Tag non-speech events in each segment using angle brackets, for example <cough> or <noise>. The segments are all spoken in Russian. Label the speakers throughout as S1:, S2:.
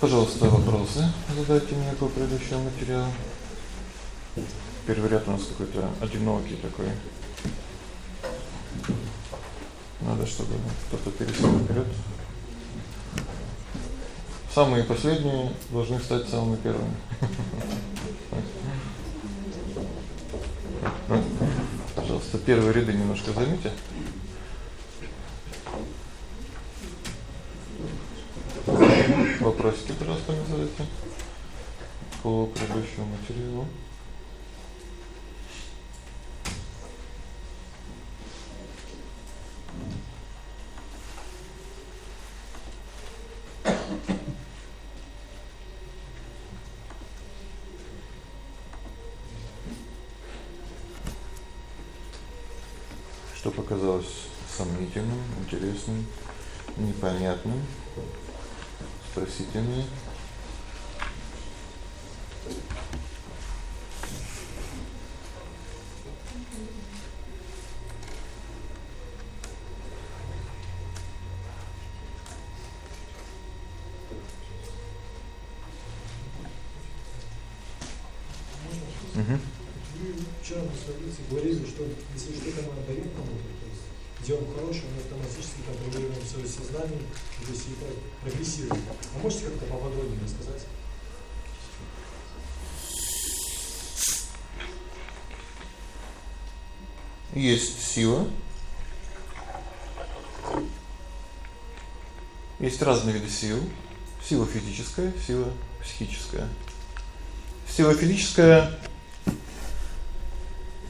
S1: Пожалуйста, вопросы задайте мне по предыдущему материалу. Первый ряд у нас какой-то одинокий такой. Надо, чтобы кто-то пересел вперед. Самые последние должны стать самыми первыми. Пожалуйста, первые ряды немножко займите. Задайте по предыдущему материалу. Что показалось сомнительным, интересным, непонятным? Спросите меня. Угу.
S2: Вчера на странице говорили, что если что-то мы отдаем кому-то, то есть делаем хорошее, мы автоматически контролируем свое сознание, то есть и прогрессируем. А можете как-то поподробнее рассказать?
S1: Есть сила. Есть разные виды сил. Сила физическая, сила психическая. Сила физическая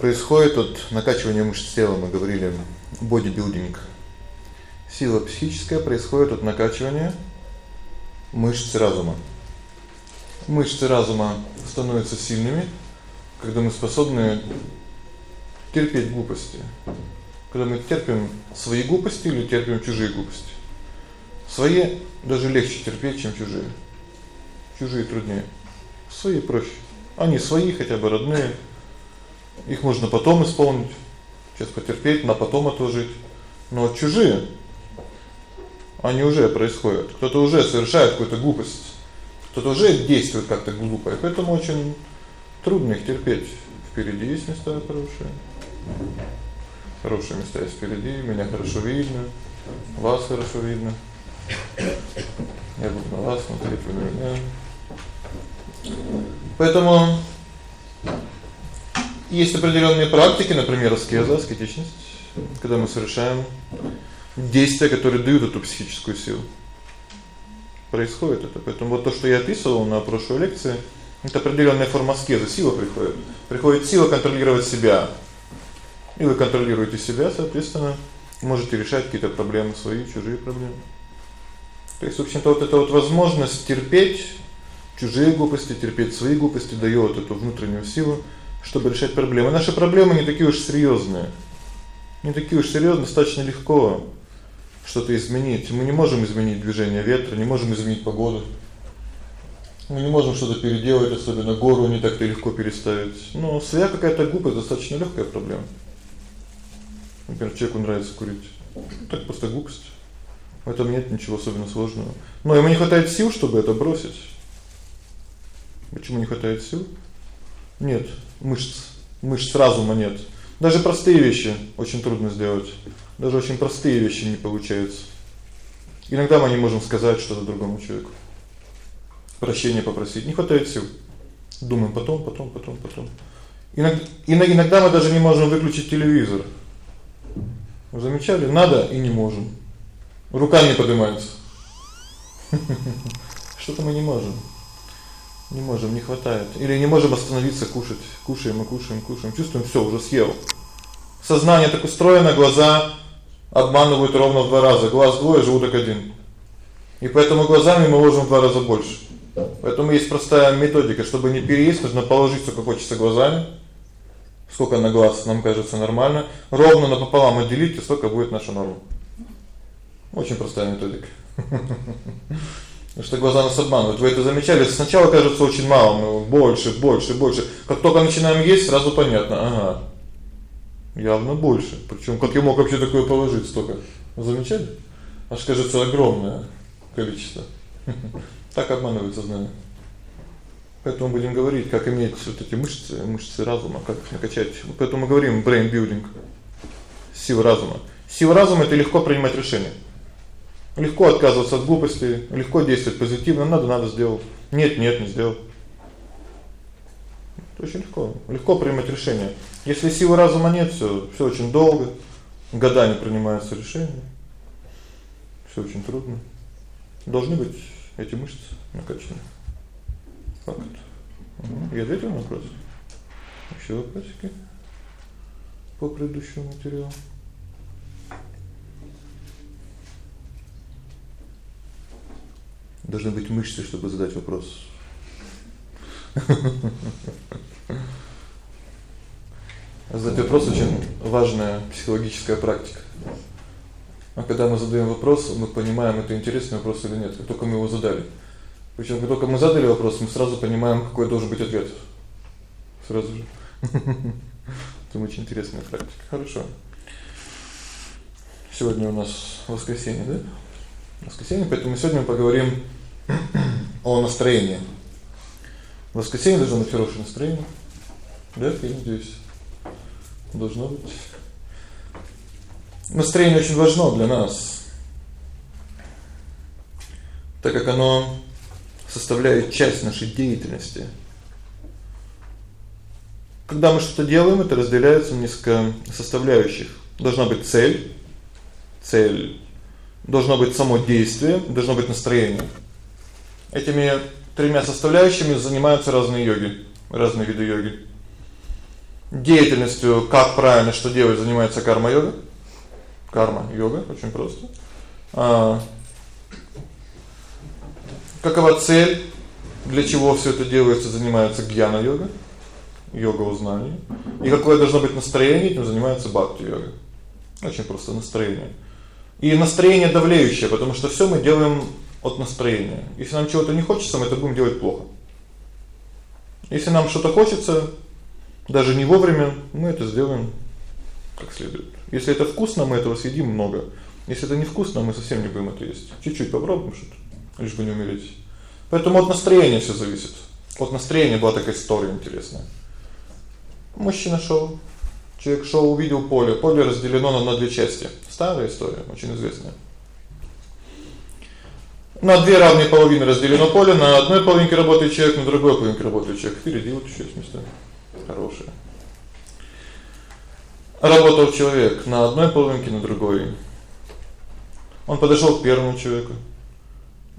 S1: происходит от накачивания мышц тела, мы говорили, бодибилдинг. Сила психическая происходит от накачивания мышц разума. Мышцы разума становятся сильными, когда мы способны терпеть глупости. Когда мы терпим свои глупости или терпим чужие глупости. Свои даже легче терпеть, чем чужие. Чужие труднее. Свои проще. Они свои, хотя бы родные. Их можно потом исполнить. Сейчас потерпеть, на потом отложить. Но чужие они уже происходят. Кто-то уже совершает какую-то глупость. Кто-то уже действует как-то глупо. И поэтому очень трудно их терпеть. Впереди есть места хорошие. Хорошие места есть впереди, меня хорошо видно, вас хорошо видно. Я буду на вас смотреть, вы на меня. Поэтому есть определённые практики, например, аскеза, аскетичность, когда мы совершаем действия, которые дают эту психическую силу. Происходит это. Поэтому вот то, что я описывал на прошлой лекции, это определённая форма аскезы, сила приходит. Приходит сила контролировать себя. И вы контролируете себя, соответственно, можете решать какие-то проблемы свои, чужие проблемы. То есть, в общем-то, вот эта вот возможность терпеть чужие глупости, терпеть свои глупости даёт эту внутреннюю силу, чтобы решать проблемы. Наши проблемы не такие уж серьёзные. Не такие уж серьёзные, достаточно легко что-то изменить. Мы не можем изменить движение ветра, не можем изменить погоду. Мы не можем что-то переделать, особенно гору не так-то легко переставить. Но своя какая-то глупость достаточно лёгкая проблема. Например, человеку нравится курить. Так просто глупость. В этом нет ничего особенно сложного. Но ему не хватает сил, чтобы это бросить. Почему не хватает сил? Нет мышц. Мышц разума нет. Даже простые вещи очень трудно сделать. Даже очень простые вещи не получаются. Иногда мы не можем сказать что-то другому человеку. Прощения попросить, не хватает сил. Думаем потом, потом, потом, потом. Иногда иногда мы даже не можем выключить телевизор. Вы замечали? Надо и не можем. Рука не поднимается. <laughs> Что-то мы не можем. Не можем, не хватает. Или не можем остановиться кушать. Кушаем, и кушаем, кушаем. Чувствуем всё, уже съел. Сознание так устроено, глаза обманывают ровно в два раза. Глаз двое, желудок один. И поэтому глазами мы ложим в два раза больше. Поэтому есть простая методика, чтобы не переесть, нужно положить сколько хочется глазами. Сколько на глаз нам кажется нормально, ровно напополам отделить, и сколько будет наша норма. Очень простая методика. <laughs> Потому что глаза нас обманывают. Вы это замечали? Сначала кажется очень мало, но больше, больше, больше. Как только начинаем есть, сразу понятно. Ага. Явно больше. Причём как я мог вообще такое положить столько? Замечали? Аж кажется огромное количество. <laughs> Так обманывают сознание. Поэтому будем говорить, как иметь вот эти мышцы, мышцы разума, как их накачать. Поэтому мы говорим brain building. Сила разума. Сила разума это легко принимать решения. Легко отказываться от глупостей, легко действовать позитивно, надо надо сделал. Нет, нет, не сделал. Очень легко. Легко принимать решения. Если силы разума нет, всё, всё очень долго, годами принимаются решения. Всё очень трудно. Должны быть эти мышцы накачаны. Факт. Угу. Я ответил на вопрос. Ещё вопросики по предыдущему материалу. Должны быть мышцы, чтобы задать вопрос. Задать вопрос очень важная психологическая практика. А когда мы задаем вопрос, мы понимаем, это интересный вопрос или нет, как только мы его задали. Причем как только мы задали вопрос, мы сразу понимаем, какой должен быть ответ. Сразу же. <laughs> Это очень интересная практика. Хорошо. Сегодня у нас воскресенье, да? Воскресенье, поэтому сегодня мы поговорим о настроении. В воскресенье должно быть хорошее настроение. Да, я надеюсь. Должно быть. Настроение очень важно для нас. Так как оно составляет часть нашей деятельности. Когда мы что-то делаем, это разделяется на несколько составляющих. Должна быть цель. Цель должно быть само действие, должно быть настроение. Этими тремя составляющими занимаются разные йоги, разные виды йоги. Деятельностью, как правильно что делать, занимается карма-йога. Карма-йога очень просто. А какова цель, для чего всё это делается, занимается гьяна-йога, йога узнания. И какое должно быть настроение, этим занимается бхакти-йога. Очень просто настроение. И настроение давлеющее, потому что всё мы делаем от настроения. Если нам чего-то не хочется, мы это будем делать плохо. Если нам что-то хочется, даже не вовремя, мы это сделаем как следует. Если это вкусно, мы этого съедим много. Если это невкусно, мы совсем не будем это есть. Чуть-чуть попробуем что-то, лишь бы не умереть. Поэтому от настроения всё зависит. От настроения была такая история интересная. Мужчина шёл, человек шёл, увидел поле. Поле разделено на две части. Старая история, очень известная. На две равные половины разделено поле, на одной половинке работает человек, на другой половинке работает человек. Впереди вот ещё есть места хорошие. Работал человек на одной половинке, на другой. Он подошёл к первому человеку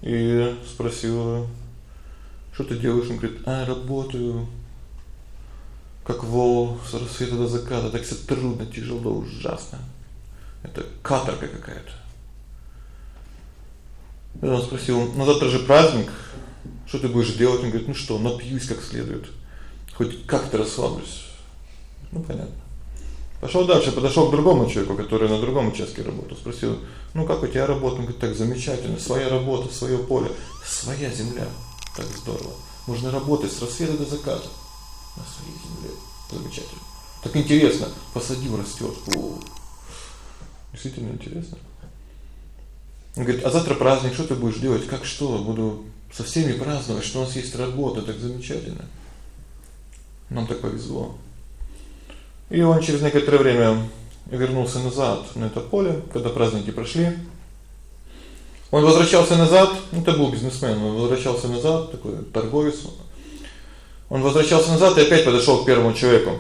S1: и спросил: "Что ты делаешь?" Он говорит: "А, работаю. Как вол с рассвета до заката, так всё трудно, тяжело, ужасно. Это каторга какая-то". И он спросил: "Ну завтра же праздник, что ты будешь делать?" Он говорит: "Ну что, напьюсь как следует. Хоть как-то расслаблюсь". Ну понятно. Пошёл дальше, подошёл к другому человеку, который на другом участке работал, спросил: "Ну как у тебя работа?" Он говорит: "Так замечательно, своя работа, своё поле, своя земля. Так здорово. Можно работать с рассвета до заката на своей земле. Замечательно. Так интересно, посадил растёт. О. Действительно интересно. Он говорит: "А завтра праздник, что ты будешь делать? Как что? Буду со всеми праздновать, что у нас есть работа, так замечательно. Нам так повезло". И он через некоторое время вернулся назад на это поле, когда праздники прошли. Он возвращался назад, ну это был бизнесмен, он возвращался назад, такой торговец. Он возвращался назад и опять подошёл к первому человеку.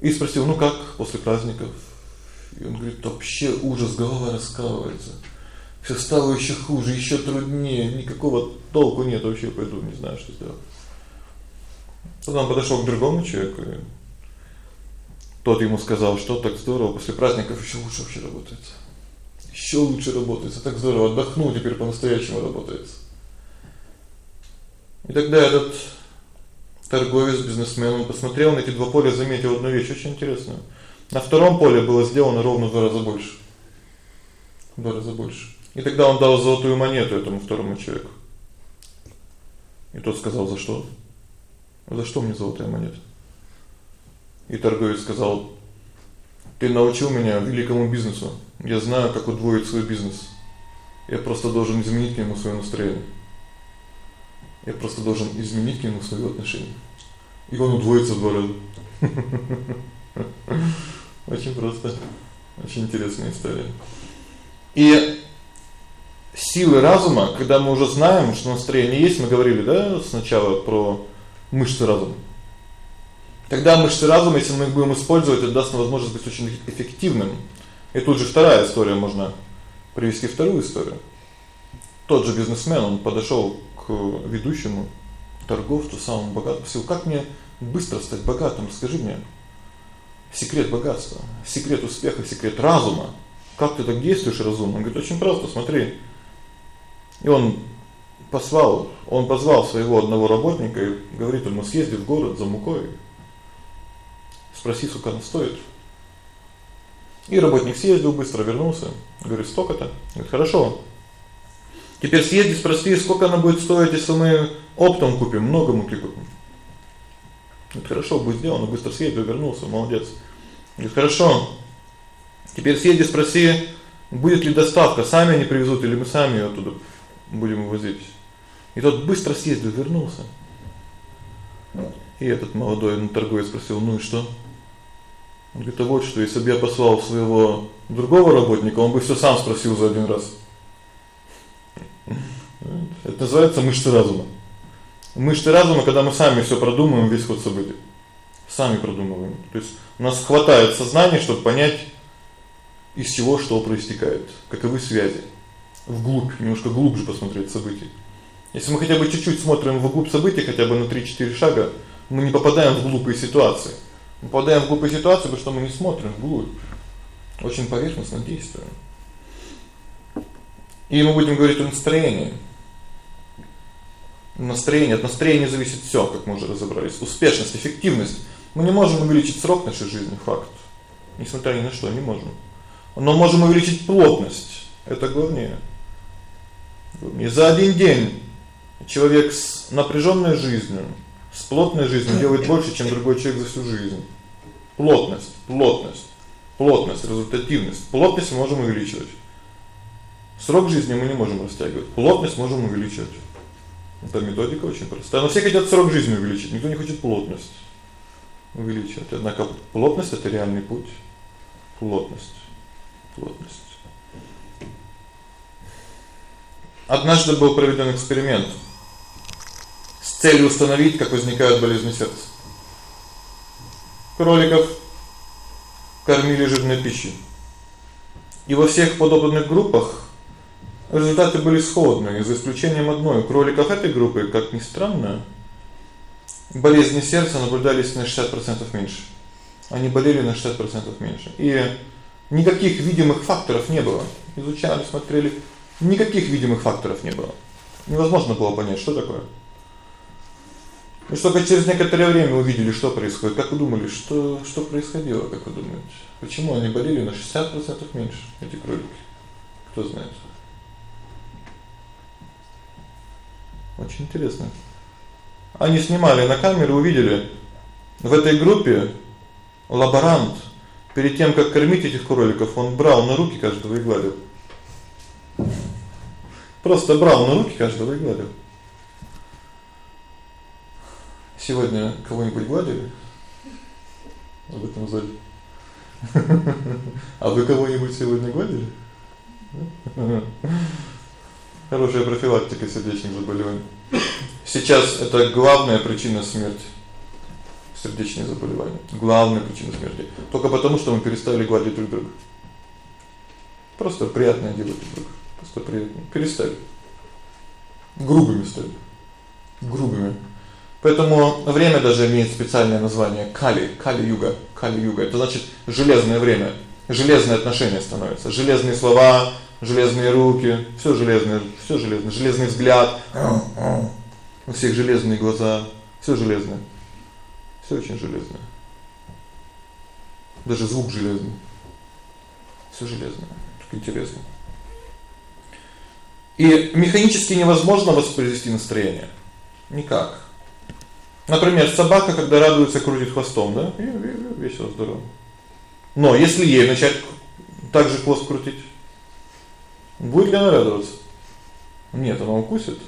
S1: И спросил: "Ну как после праздников?" И он говорит: "Вообще ужас, голова раскалывается. Всё стало ещё хуже, ещё труднее, никакого толку нет, вообще пойду, не знаю, что сделать". Потом подошёл к другому человеку. И тот ему сказал: "Что так здорово, после праздников ещё лучше вообще работается. Ещё лучше работается, так здорово, отдохнул, теперь по-настоящему работается". И тогда этот торговец, бизнесмен, он посмотрел на эти два поля, заметил одну вещь очень интересную. На втором поле было сделано ровно в два раза больше. В два раза больше. И тогда он дал золотую монету этому второму человеку. И тот сказал: "За что?" "За что мне золотая монета?" И торговец сказал: "Ты научил меня великому бизнесу. Я знаю, как удвоить свой бизнес. Я просто должен изменить к нему своё настроение. Я просто должен изменить к нему своё отношение. И он удвоится в два раза. <laughs> Очень просто. Очень интересная история. И силы разума, когда мы уже знаем, что настроение есть, мы говорили, да, сначала про мышцы разума. Тогда мышцы разума, если мы их будем использовать, это даст нам возможность быть очень эффективным. И тут же вторая история можно привести вторую историю. Тот же бизнесмен, он подошёл к ведущему торговцу, самому богатому, спросил: "Как мне быстро стать богатым? Скажи мне секрет богатства, секрет успеха, секрет разума. Как ты так действуешь разумно?" Он говорит: "Очень просто, смотри. И он позвал, он позвал своего одного работника и говорит ему: "Съезди в город за мукой. Спроси, сколько она стоит". И работник съездил, быстро вернулся. Говорит: "Столько-то". Говорит: "Хорошо. Теперь съезди, спроси, сколько она будет стоить, если мы оптом купим, много муки купим". Говорит: "Хорошо, будет сделано". Быстро съездил, вернулся, молодец. Говорит: "Хорошо. Теперь съезди, спроси, будет ли доставка, сами они привезут или мы сами её оттуда будем возить. И тот быстро съездил, вернулся. И этот молодой ну, торговец спросил: "Ну и что?" Он говорит: "А вот что, если бы я послал своего другого работника, он бы всё сам спросил за один раз". Это называется мышцы разума. Мышцы разума, когда мы сами всё продумываем, весь ход событий. Сами продумываем. То есть у нас хватает сознания, чтобы понять из чего что проистекает, каковы связи вглубь, немножко глубже посмотреть события. Если мы хотя бы чуть-чуть смотрим вглубь событий, хотя бы на 3-4 шага, мы не попадаем в глупые ситуации. Мы попадаем в глупые ситуации, потому что мы не смотрим вглубь. Очень поверхностно действуем. И мы будем говорить о настроении. Настроение, от настроения зависит всё, как мы уже разобрались. Успешность, эффективность. Мы не можем увеличить срок нашей жизни, факт. Несмотря ни на что, не можем. Но можем увеличить плотность. Это главнее. И за один день человек с напряжённой жизнью, с плотной жизнью делает больше, чем другой человек за всю жизнь. Плотность, плотность, плотность, результативность. Плотность можем увеличивать. Срок жизни мы не можем растягивать. Плотность можем увеличивать. Эта методика очень простая. Но все хотят срок жизни увеличить, никто не хочет плотность увеличивать. Однако плотность это реальный путь. Плотность. Плотность. Однажды был проведен эксперимент с целью установить, как возникают болезни сердца. Кроликов кормили жирной пищей. И во всех подобных группах результаты были сходные, за исключением одной. У кроликов этой группы, как ни странно, болезни сердца наблюдались на 60% меньше. Они болели на 60% меньше. И никаких видимых факторов не было. Изучали, смотрели Никаких видимых факторов не было. Невозможно было понять, что такое. И только через некоторое время увидели, что происходит. Как вы думали, что что происходило, как вы думаете? Почему они болели на 60% меньше эти кролики? Кто знает? Очень интересно. Они снимали на камеру, увидели в этой группе лаборант перед тем, как кормить этих кроликов, он брал на руки каждого и гладил. Просто брал на руки каждого и гладил. Сегодня кого-нибудь гладили? В этом зале. <laughs> А вы кого-нибудь сегодня гладили? Хорошая профилактика сердечных заболеваний. Сейчас это главная причина смерти. Сердечные заболевания. Главная причина смерти. Только потому, что мы перестали гладить друг друга. Просто приятное делать друг другу. Просто приятно. Перестали. Грубыми стали. Грубыми. Поэтому время даже имеет специальное название Кали, Кали-юга, Кали-юга. Это значит железное время, железные отношения становятся, железные слова, железные руки, всё железное, всё железное, железный взгляд. У всех железные глаза, всё железное. Всё очень железное. Даже звук железный. Всё железное. Так интересно. И механически невозможно воспроизвести настроение. Никак. Например, собака, когда радуется, крутит хвостом, да? Весело, здорово. Но если ей начать так же хвост крутить, Будет ли она радоваться? Нет, она укусит.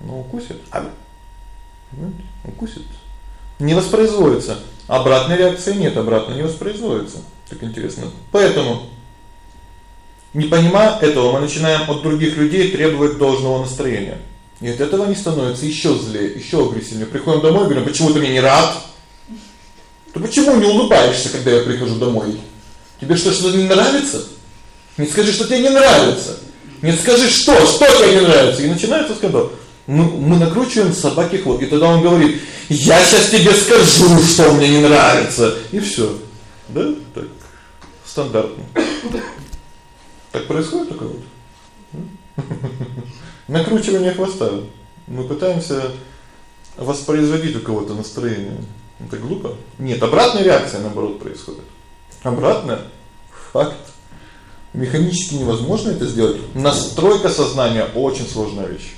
S1: Она укусит. А нет, укусит. Не воспроизводится. Обратной реакции нет, обратно не воспроизводится. Так интересно. Поэтому не понимая этого, мы начинаем от других людей требовать должного настроения. И от этого они становятся ещё злее, ещё агрессивнее. Приходим домой, говорим: "Почему ты мне не рад?" Ты почему не улыбаешься, когда я прихожу домой? Тебе что, что-то не нравится? Не скажи, что тебе не нравится. Не скажи, что, что тебе не нравится. И начинается скандал. Мы мы накручиваем собаке хвост. И тогда он говорит: "Я сейчас тебе скажу, что мне не нравится". И всё. Да? Так стандартно. Так происходит такое вот. Накручивание хвоста. Мы пытаемся воспроизводить у кого-то настроение. Это глупо. Нет, обратная реакция наоборот происходит. Обратно факт. Механически невозможно это сделать. Настройка сознания очень сложная вещь.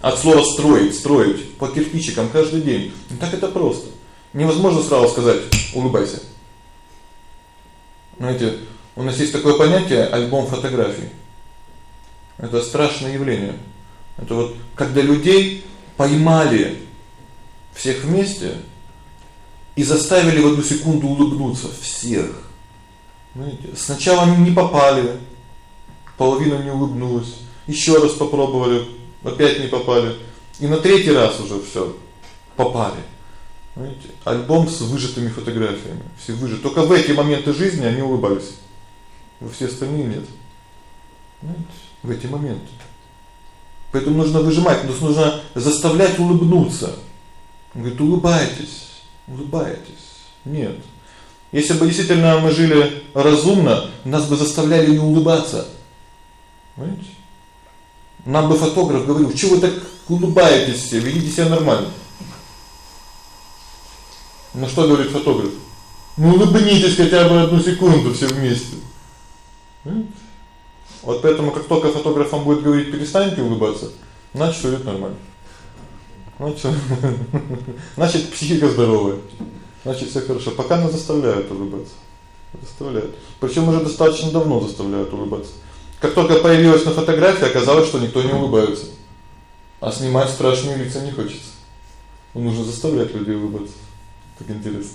S1: От слова строить, строить по кирпичикам каждый день. Не так это просто. Невозможно сразу сказать: "Улыбайся". Знаете, у нас есть такое понятие альбом фотографий. Это страшное явление. Это вот когда людей поймали всех вместе и заставили в одну секунду улыбнуться всех. Знаете, сначала они не попали, половина не улыбнулась, ещё раз попробовали, опять не попали. И на третий раз уже всё попали. Знаете, альбом с выжатыми фотографиями. Все выжаты. Только в эти моменты жизни они улыбались. Во все остальные нет. Знаете, в эти моменты. Поэтому нужно выжимать, нужно заставлять улыбнуться. Он говорит: "Улыбайтесь, улыбайтесь". Нет. Если бы действительно мы жили разумно, нас бы заставляли не улыбаться. Понимаете? Нам бы фотограф говорил: "Чего вы так улыбаетесь все? Ведите себя нормально". Ну что говорит фотограф? Ну улыбнитесь хотя бы одну секунду все вместе. Вот поэтому как только фотограф вам будет говорить: "Перестаньте улыбаться", значит, всё идёт нормально. Значит, <laughs> значит психика здоровая. Значит, всё хорошо. Пока нас заставляют улыбаться. Заставляют. Причём уже достаточно давно заставляют улыбаться. Как только появилась на фотографии, оказалось, что никто не улыбается. А снимать страшные лица не хочется. Нужно заставлять людей улыбаться. Так интересно.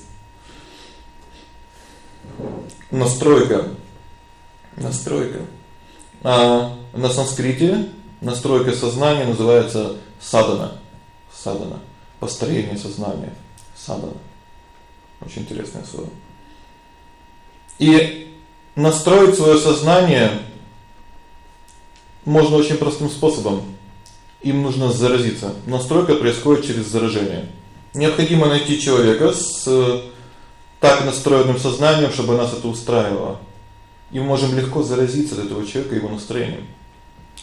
S1: Настройка. Настройка. А на санскрите настройка сознания называется садана. Садана. Построение сознания. Садана. Очень интересное слово. И настроить своё сознание можно очень простым способом. Им нужно заразиться. Настройка происходит через заражение. Необходимо найти человека с так настроенным сознанием, чтобы нас это устраивало. И мы можем легко заразиться от этого человека его настроением.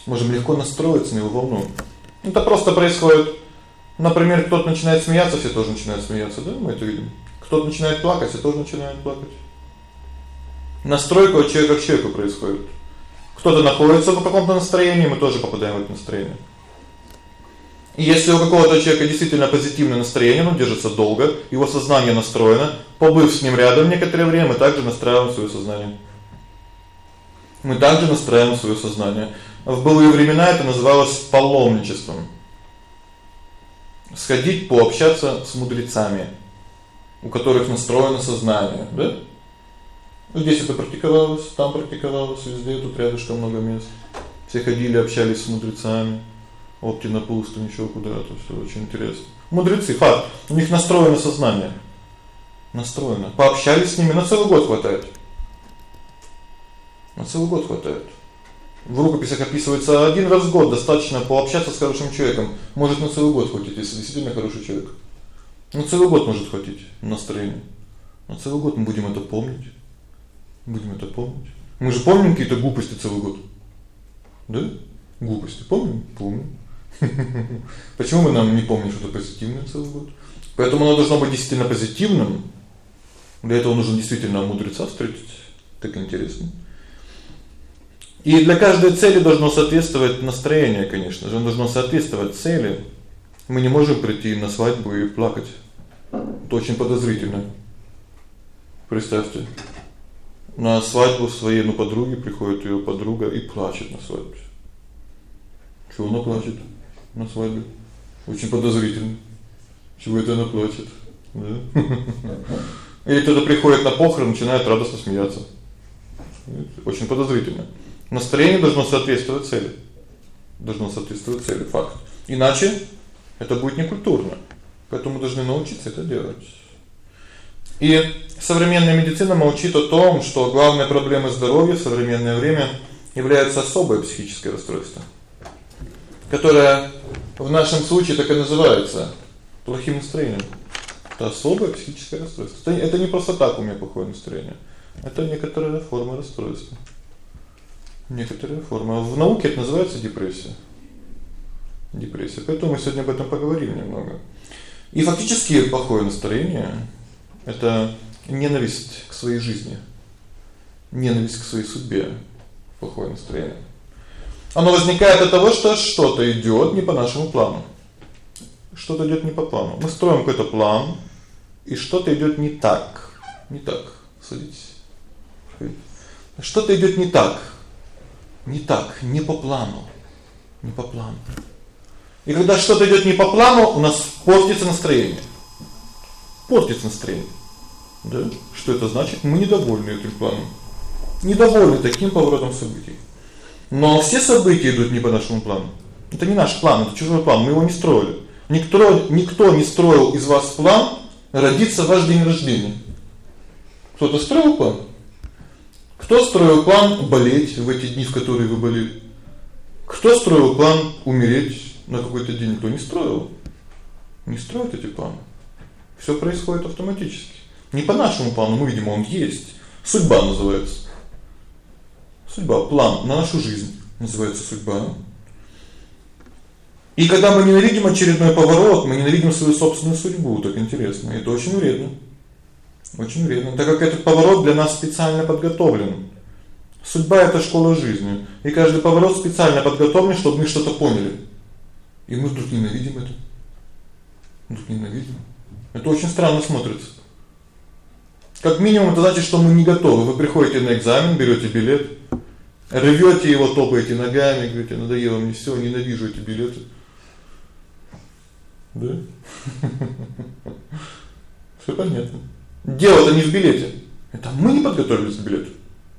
S1: Можем легко настроиться на его волну. Это просто происходит. Например, кто-то начинает смеяться, все тоже начинают смеяться, да? Мы это видим. Кто-то начинает плакать, все тоже начинают плакать. Настройка от человека к человеку происходит. Кто-то находится в каком-то настроении, мы тоже попадаем в это настроение. И если у какого-то человека действительно позитивное настроение, он держится долго, его сознание настроено, побыв с ним рядом некоторое время, мы также настраиваем своё сознание. Мы также настраиваем своё сознание. В былые времена это называлось паломничеством. Сходить пообщаться с мудрецами, у которых настроено сознание, да? Здесь это практиковалось, там практиковалось, везде тут рядышком много мест. Все ходили, общались с мудрецами. Опти на пустынь ещё куда-то, всё очень интересно. Мудрецы, факт, у них настроено сознание. Настроено. Пообщались с ними на целый год хватает. На целый год хватает. В рукописях описывается один раз в год достаточно пообщаться с хорошим человеком. Может на целый год хватит, если действительно хороший человек. На целый год может хватить настроение. На целый год мы будем это помнить. Будем это помнить. Мы же помним какие-то глупости целый год. Да? Глупости помним? Помним. <laughs> Почему мы нам не помним что-то позитивное целый год? Поэтому оно должно быть действительно позитивным. Для этого нужно действительно мудреца встретить. Так интересно. И для каждой цели должно соответствовать настроение, конечно же, должно соответствовать цели. Мы не можем прийти на свадьбу и плакать. Это очень подозрительно. Представьте. На свадьбу своей, ну, подруги приходит её подруга и плачет на свадьбе. Чего она плачет на свадьбе? Очень подозрительно. Чего это она плачет? Да? Или кто-то приходит на похороны, начинает радостно смеяться. Очень подозрительно. Настроение должно соответствовать цели. Должно соответствовать цели, факт. Иначе это будет некультурно. Поэтому должны научиться это делать. И современная медицина молчит о том, что главной проблемой здоровья в современное время является особое психическое расстройство, которое в нашем случае так и называется плохим настроением. Это особое психическое расстройство. Это не просто так у меня плохое настроение. Это некоторая форма расстройства. Некоторая форма. В науке это называется депрессия. Депрессия. Поэтому мы сегодня об этом поговорим немного. И фактически плохое настроение это ненависть к своей жизни. Ненависть к своей судьбе. Плохое настроение. Оно возникает от того, что что-то идёт не по нашему плану. Что-то идёт не по плану. Мы строим какой-то план, и что-то идёт не так. Не так. Садитесь. Что-то идёт не так. Не так, не по плану. Не по плану. И когда что-то идёт не по плану, у нас портится настроение. Портится настроение. Да? Что это значит? Мы недовольны этим планом. Недовольны таким поворотом событий. Но все события идут не по нашему плану. Это не наш план, это чужой план, мы его не строили. Никто никто не строил из вас план родиться в ваш день рождения. Кто-то строил план? Кто строил план болеть в эти дни, в которые вы болели? Кто строил план умереть на какой-то день? Кто не строил? Не строит эти планы. Всё происходит автоматически. Не по нашему плану, мы видим, он есть. Судьба называется. Судьба, план на нашу жизнь называется судьба. И когда мы ненавидим очередной поворот, мы ненавидим свою собственную судьбу, так интересно. Это очень вредно. Очень вредно, так как этот поворот для нас специально подготовлен. Судьба это школа жизни, и каждый поворот специально подготовлен, чтобы мы что-то поняли. И мы вдруг ненавидим это. Вдруг ненавидим. Это очень странно смотрится. Как минимум это значит, что мы не готовы. Вы приходите на экзамен, берёте билет, рвёте его, топаете ногами, говорите: "Надоело мне всё, ненавижу эти билеты". Да? <laughs> Всё понятно. Дело-то не в билете. Это мы не подготовились к билету.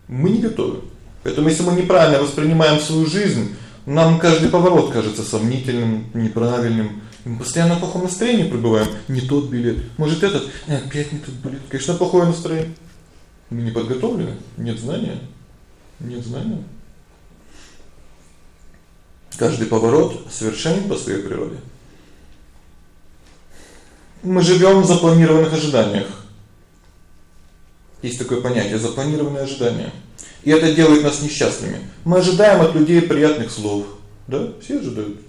S1: Мы не готовы. Поэтому если мы неправильно воспринимаем свою жизнь, нам каждый поворот кажется сомнительным, неправильным. Мы постоянно в плохом настроении пребываем. Не тот билет. Может, этот? Э, опять не тот билет. Конечно, плохое настроение. Мы не подготовлены, нет знания. Нет знания. Каждый поворот совершенен по своей природе. Мы живём в запланированных ожиданиях. Есть такое понятие запланированные ожидания. И это делает нас несчастными. Мы ожидаем от людей приятных слов, да? Все ожидают.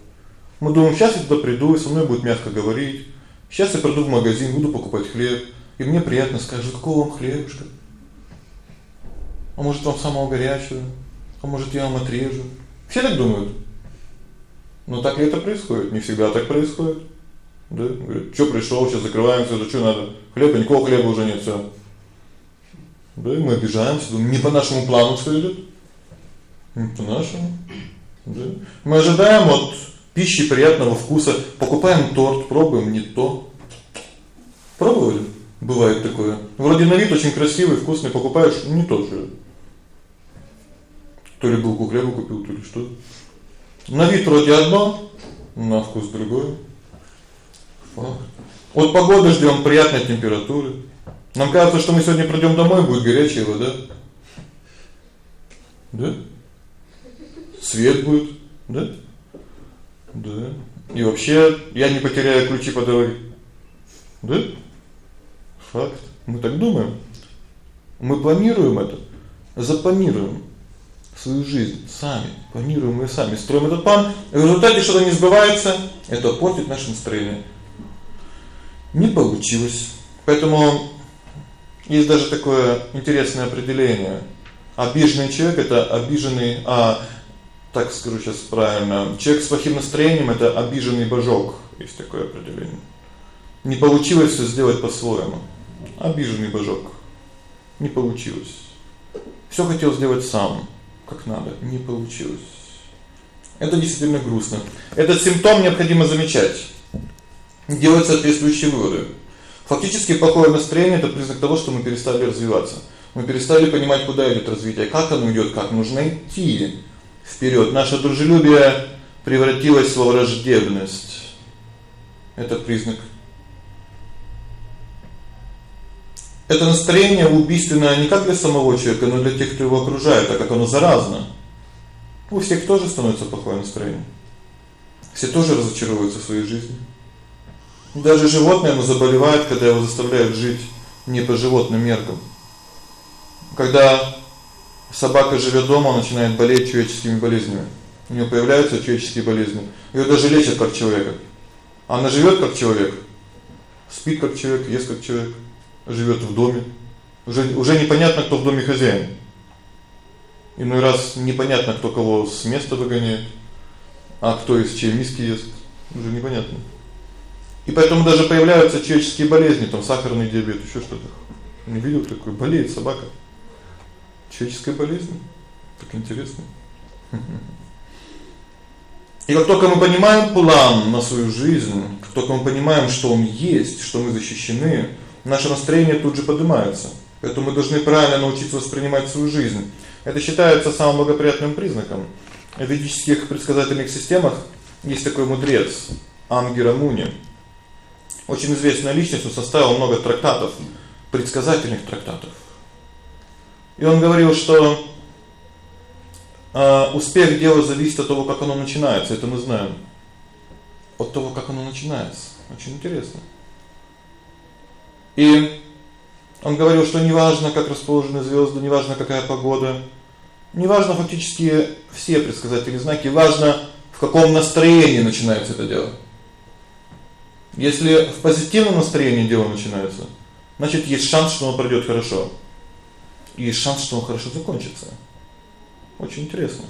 S1: Мы думаем: "Сейчас я туда приду, и со мной будет мягко говорить. Сейчас я приду в магазин, буду покупать хлеб, и мне приятно скажут: "Какого вам хлебушка?" А может, вам самого горячего? А может, я вам отрежу? Все так думают. Но так ли это происходит? Не всегда так происходит. Да? Говорит: "Что пришёл, сейчас закрываем всё, что надо? Хлеба, никакого хлеба уже нет, всё". Да, мы обижаемся, думаем, не по нашему плану всё идёт. Не по нашему. Да? Мы ожидаем от пищи приятного вкуса, покупаем торт, пробуем не то. Пробовали? Бывает такое. Вроде на вид очень красивый, вкусный, покупаешь не тот же. То ли булку хлеба купил, то ли что. На вид вроде одно, на вкус другое. Вот погоды ждём приятной температуры. Нам кажется, что мы сегодня придём домой, будет горячая вода. Да? Свет будет, да? Да. И вообще я не потеряю ключи по дороге. Да? Факт. Мы так думаем. Мы планируем это. Запланируем свою жизнь сами, планируем мы сами, строим этот план. В результате что-то не сбывается, это портит наше настроение. Не получилось. Поэтому есть даже такое интересное определение. Обиженный человек это обиженный, а так скажу сейчас правильно. Человек с плохим настроением это обиженный божок. Есть такое определение. Не получилось всё сделать по-своему. Обиженный божок. Не получилось. Всё хотел сделать сам, как надо, не получилось. Это действительно грустно. Этот симптом необходимо замечать. Делать соответствующие выводы. Фактически плохое настроение это признак того, что мы перестали развиваться. Мы перестали понимать, куда идёт развитие, как оно идёт, как нужно идти вперёд. Наше дружелюбие превратилось во враждебность. Это признак. Это настроение убийственное не как для самого человека, но для тех, кто его окружает, так как оно заразно. У всех тоже становится плохое настроение. Все тоже разочаровываются в своей жизни. Даже животное оно заболевает, когда его заставляют жить не по животным меркам. Когда собака живет дома, начинает болеть человеческими болезнями. У неё появляются человеческие болезни. Её даже лечат как человека. Она живёт как человек. Спит как человек, ест как человек, живёт в доме. Уже уже непонятно, кто в доме хозяин. Иной раз непонятно, кто кого с места выгоняет, а кто из чьей миски ест. Уже непонятно. И поэтому даже появляются человеческие болезни, там сахарный диабет, ещё что-то. Не видел такой болеет собака. Человеческая болезнь. Так интересно. <laughs> И как только мы понимаем план на свою жизнь, как только мы понимаем, что он есть, что мы защищены, наше настроение тут же поднимается. Поэтому мы должны правильно научиться воспринимать свою жизнь. Это считается самым благоприятным признаком. В ведических предсказательных системах есть такой мудрец Ангера Муни. Очень известная личность, он составил много трактатов, предсказательных трактатов. И он говорил, что э успех дела зависит от того, как оно начинается, это мы знаем. От того, как оно начинается. Очень интересно. И он говорил, что неважно, как расположены звёзды, неважно, какая погода, неважно фактически все предсказательные знаки, важно в каком настроении начинается это дело. Если в позитивном настроении дело начинается, значит, есть шанс, что оно пройдёт хорошо. И шанс, что оно хорошо закончится. Очень интересно.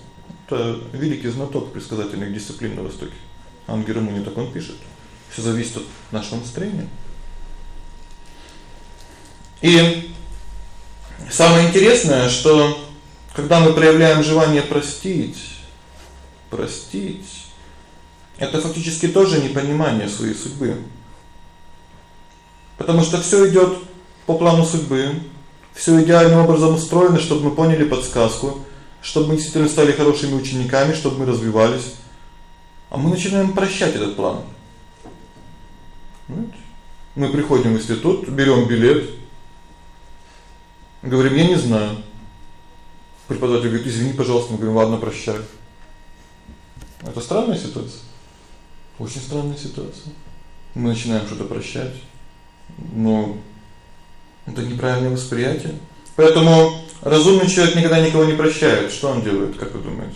S1: Это великий знаток предсказательных дисциплин на Востоке. Ангер Муни так он пишет. Всё зависит от нашего настроения. И самое интересное, что когда мы проявляем желание простить, простить это фактически тоже непонимание своей судьбы. Потому что всё идёт по плану судьбы, всё идеальным образом устроено, чтобы мы поняли подсказку, чтобы мы действительно стали хорошими учениками, чтобы мы развивались. А мы начинаем прощать этот план. Понимаете? Мы приходим в институт, берём билет, говорим: "Я не знаю". Преподаватель говорит: "Извини, пожалуйста". Мы говорим: "Ладно, прощаю". Это странная ситуация. Очень странная ситуация. Мы начинаем что-то прощать. Но это неправильное восприятие. Поэтому разумный человек никогда никого не прощает. Что он делает, как вы думаете?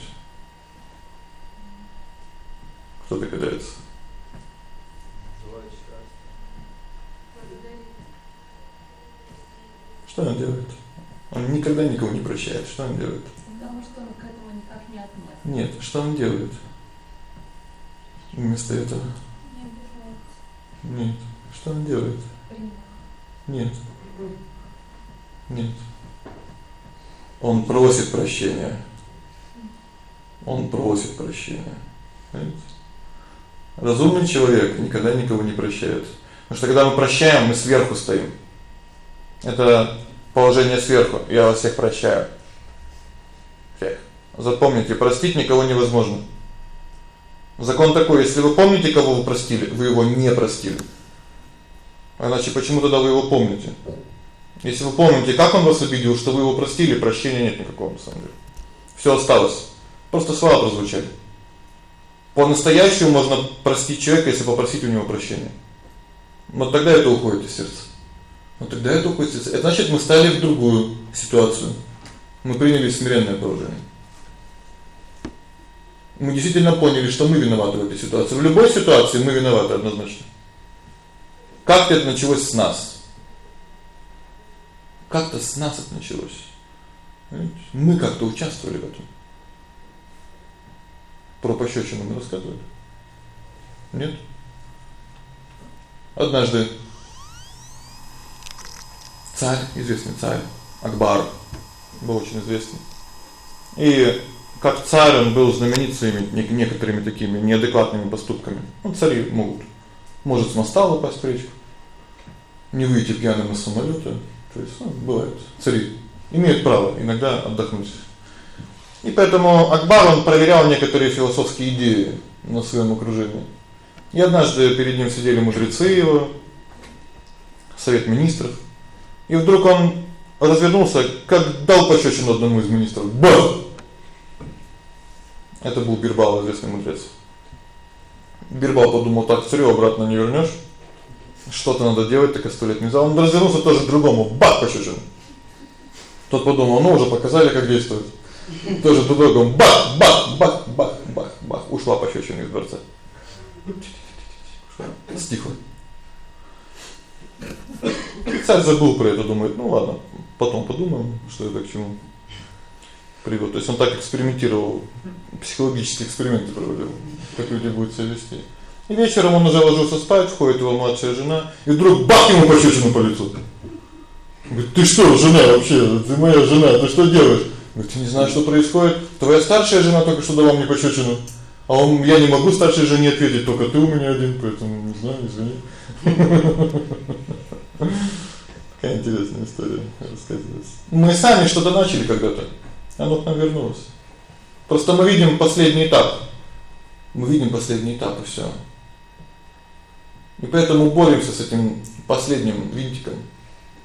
S1: Кто догадается? Что он делает? Он никогда никого не прощает. Что он делает?
S3: Потому что он к этому никак не относится.
S1: Нет, что он делает? Вместо этого. Нет. Что он делает? Нет. Нет. Он просит прощения. Он просит прощения. Понимаете? Разумный человек никогда никого не прощает. Потому что когда мы прощаем, мы сверху стоим. Это положение сверху. Я вас всех прощаю. Всех. Запомните, простить никого невозможно. Закон такой: если вы помните, кого вы простили, вы его не простили. А иначе почему тогда вы его помните? Если вы помните, как он вас обидел, что вы его простили, прощения нет никакого на самом деле. Всё осталось. Просто слова прозвучали. По-настоящему можно простить человека, если попросить у него прощения. Но тогда это уходит из сердца. Но тогда это уходит из сердца. Это значит, мы стали в другую ситуацию. Мы приняли смиренное положение. Мы действительно поняли, что мы виноваты в этой ситуации. В любой ситуации мы виноваты однозначно. Как это началось с нас? Как-то с нас это началось. Мы как-то участвовали в этом. Про пощёчину мы рассказывали. Нет? Однажды царь, известный царь Акбар, был очень известный. И как царь он был знаменит своими некоторыми такими неадекватными поступками. Ну, цари могут может с моста упасть в не выйти пьяным из самолёта. То есть, ну, бывает. Цари имеют право иногда отдохнуть. И поэтому Акбар он проверял некоторые философские идеи на своем окружении. И однажды перед ним сидели мудрецы его, совет министров. И вдруг он развернулся, как дал пощёчину одному из министров. Бах! Это был Бирбал, известный мудрец. Бирбал подумал: "Так, царю обратно не вернёшь. Что-то надо делать, так и сто лет не за. Он развернулся тоже к другому. Бах пощёчину. Тот подумал: "Ну, уже показали, как действует". Тоже другому бах, бах, бах, бах, бах, бах. Ушла пощёчина из дворца. Стихло. Царь забыл про это, думает: "Ну ладно, потом подумаем, что это к чему" привел. То есть он так экспериментировал, психологические эксперименты проводил, как люди будут себя вести. И вечером он уже ложился спать, входит его младшая жена, и вдруг бах ему пощечину по лицу. Говорит: "Ты что, жена вообще? Ты моя жена, ты что делаешь?" Говорит: "Ты не знаешь, что происходит? Твоя старшая жена только что дала мне пощечину. А он я не могу старшей жене ответить, только ты у меня один, поэтому не знаю, извини". <laughs> Какая интересная история рассказывается. Мы сами что-то начали когда-то. Оно к нам вернулось. Просто мы видим последний этап. Мы видим последний этап и всё. И поэтому боремся с этим последним винтиком.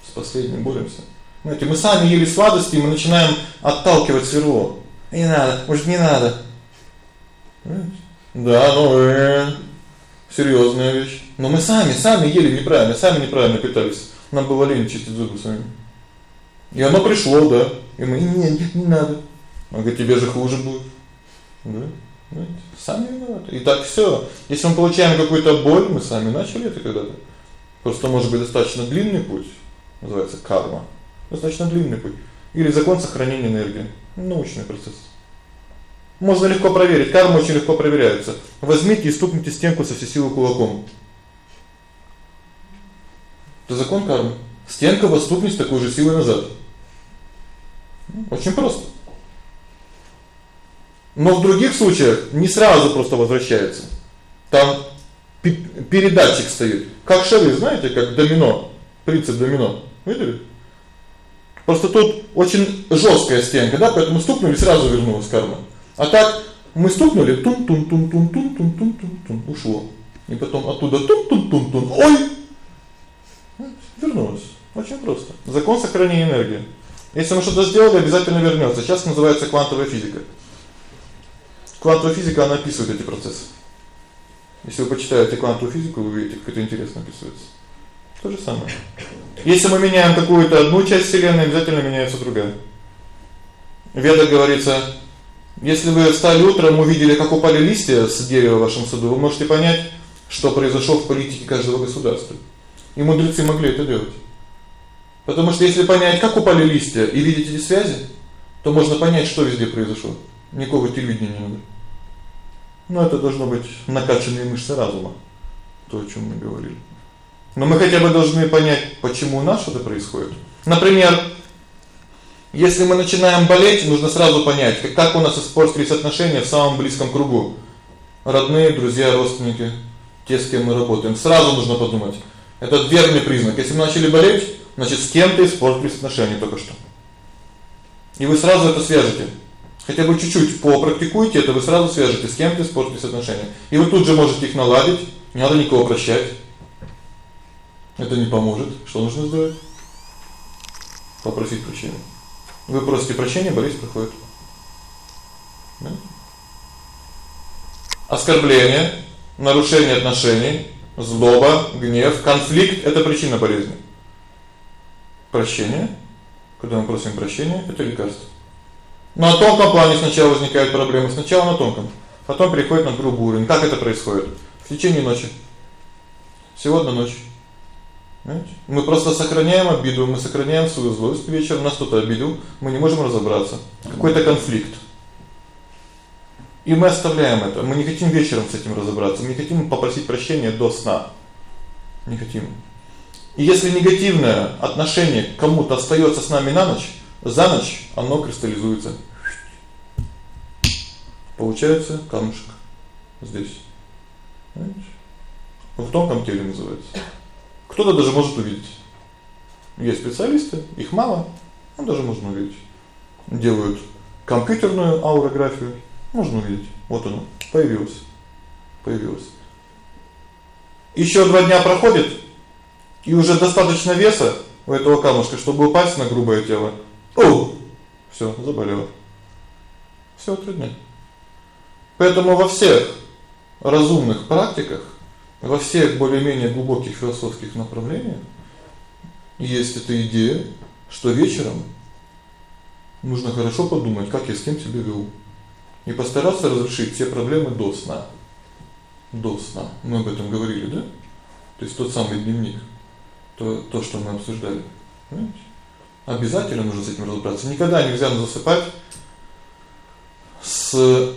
S1: С последним боремся. Знаете, мы сами ели сладости, и мы начинаем отталкивать сверло. Не надо, может, не надо. Да, ну э серьёзная вещь. Но мы сами, сами ели неправильно, сами неправильно питались. Нам было лень чистить зубы сами. И оно пришло, да. И мы не, не, не надо. Он говорит: "Тебе же хуже будет". Да? Знаете, сами виноваты. И так всё. Если мы получаем какую-то боль, мы сами начали это когда-то. Просто может быть достаточно длинный путь, называется карма. Достаточно длинный путь или закон сохранения энергии. Научный процесс. Можно легко проверить, карма очень легко проверяется. Возьмите и стукните стенку со всей силы кулаком. Это закон кармы. Стенка вас стукнет с такой же силой назад. Очень просто. Но в других случаях не сразу просто возвращается. Там передатчик стоит. Как шары, знаете, как домино, принцип домино. Видели? Просто тут очень жёсткая стенка, да, поэтому стукнули сразу вернулась карма. А так мы стукнули, тун-тун-тун-тун-тун-тун-тун-тун, ушло. И потом оттуда тун-тун-тун-тун. Ой! Вернулось. Очень просто. Закон сохранения энергии. Если мы что-то сделали, обязательно вернётся. Сейчас называется квантовая физика. Квантовая физика она описывает эти процессы. Если вы почитаете квантовую физику, вы увидите, как это интересно описывается. То же самое. Если мы меняем какую-то одну часть вселенной, обязательно меняется другая. В Ведах говорится: если вы встали утром, увидели, как упали листья с дерева в вашем саду, вы можете понять, что произошло в политике каждого государства. И мудрецы могли это делать. Потому что если понять, как упали листья и видеть эти связи, то можно понять, что везде произошло. Никакого телевидения не надо. Но это должно быть накачанные мышцы разума. То, о чём мы говорили. Но мы хотя бы должны понять, почему у нас что-то происходит. Например, если мы начинаем болеть, нужно сразу понять, как у нас испортились отношения в самом близком кругу. Родные, друзья, родственники, те, с кем мы работаем. Сразу нужно подумать. Это верный признак. Если мы начали болеть, значит, с кем-то испортились отношения только что. И вы сразу это свяжете. Хотя бы чуть-чуть попрактикуйте это, вы сразу свяжете с кем-то испортились отношения. И вы тут же можете их наладить, не надо никого прощать. Это не поможет. Что нужно сделать? Попросить прощения. Вы просите прощения, болезнь проходит. Да? Оскорбление, нарушение отношений, злоба, гнев, конфликт это причина болезни. Прощение, когда мы просим прощения, это лекарство. На тонком плане сначала возникают проблемы, сначала на тонком, потом переходит на грубый уровень. Как это происходит? В течение ночи. Всего одна ночь. Понимаете? Мы просто сохраняем обиду, мы сохраняем свою злость вечером, нас кто-то обидел, мы не можем разобраться. Какой-то конфликт. И мы оставляем это. Мы не хотим вечером с этим разобраться, мы не хотим попросить прощения до сна. Не хотим. И если негативное отношение к кому-то остаётся с нами на ночь, За ночь оно кристаллизуется. Получается камушек здесь. Понимаете? В тонком теле называется. Кто-то даже может увидеть. Есть специалисты, их мало, но даже можно увидеть. Делают компьютерную аурографию, можно увидеть. Вот оно, появилось. Появилось. Ещё два дня проходит, и уже достаточно веса у этого камушка, чтобы упасть на грубое тело. О! Всё, заболело. Всё трудно. Поэтому во всех разумных практиках, во всех более-менее глубоких философских направлениях есть эта идея, что вечером нужно хорошо подумать, как я с кем себя вел, и постараться разрешить все проблемы до сна. До сна. Мы об этом говорили, да? То есть тот самый дневник. То то, что мы обсуждали. Понимаете? Обязательно нужно с этим разобраться. Никогда нельзя засыпать с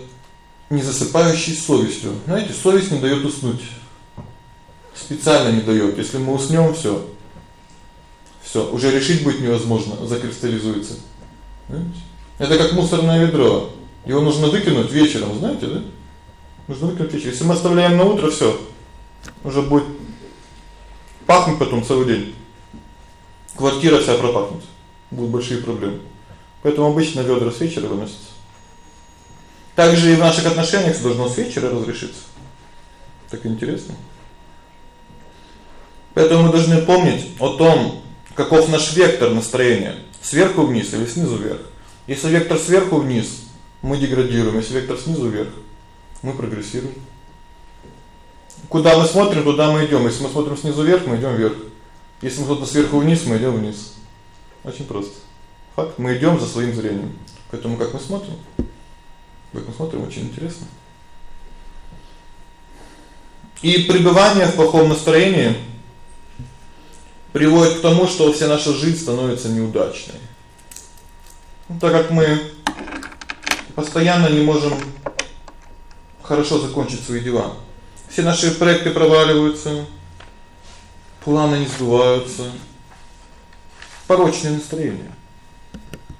S1: незасыпающей совестью. Знаете, совесть не даёт уснуть. Специально не даёт. Если мы уснём, всё. Всё, уже решить будет невозможно, закристаллизуется. Понимаете? Это как мусорное ведро. Его нужно выкинуть вечером, знаете, да? Нужно выкинуть вечером. Если мы оставляем на утро, всё. Уже будет пахнуть потом целый день. Квартира вся пропахнет. Будут большие проблемы. Поэтому обычно ведра с вечера выносятся. Также и в наших отношениях должно с вечера разрешиться. Так интересно. Поэтому мы должны помнить о том, каков наш вектор настроения: сверху вниз или снизу вверх. Если вектор сверху вниз, мы деградируем, если вектор снизу вверх, мы прогрессируем. Куда мы смотрим, туда мы идём. Если мы смотрим снизу вверх, мы идём вверх. Если мы смотрим сверху вниз, мы идём вниз. Очень просто. Факт. Мы идём за своим зрением. Поэтому как мы смотрим? Как мы смотрим, очень интересно. И пребывание в плохом настроении приводит к тому, что вся наша жизнь становится неудачной. Ну так как мы постоянно не можем хорошо закончить свои дела. Все наши проекты проваливаются, планы не сбываются. Порочное настроение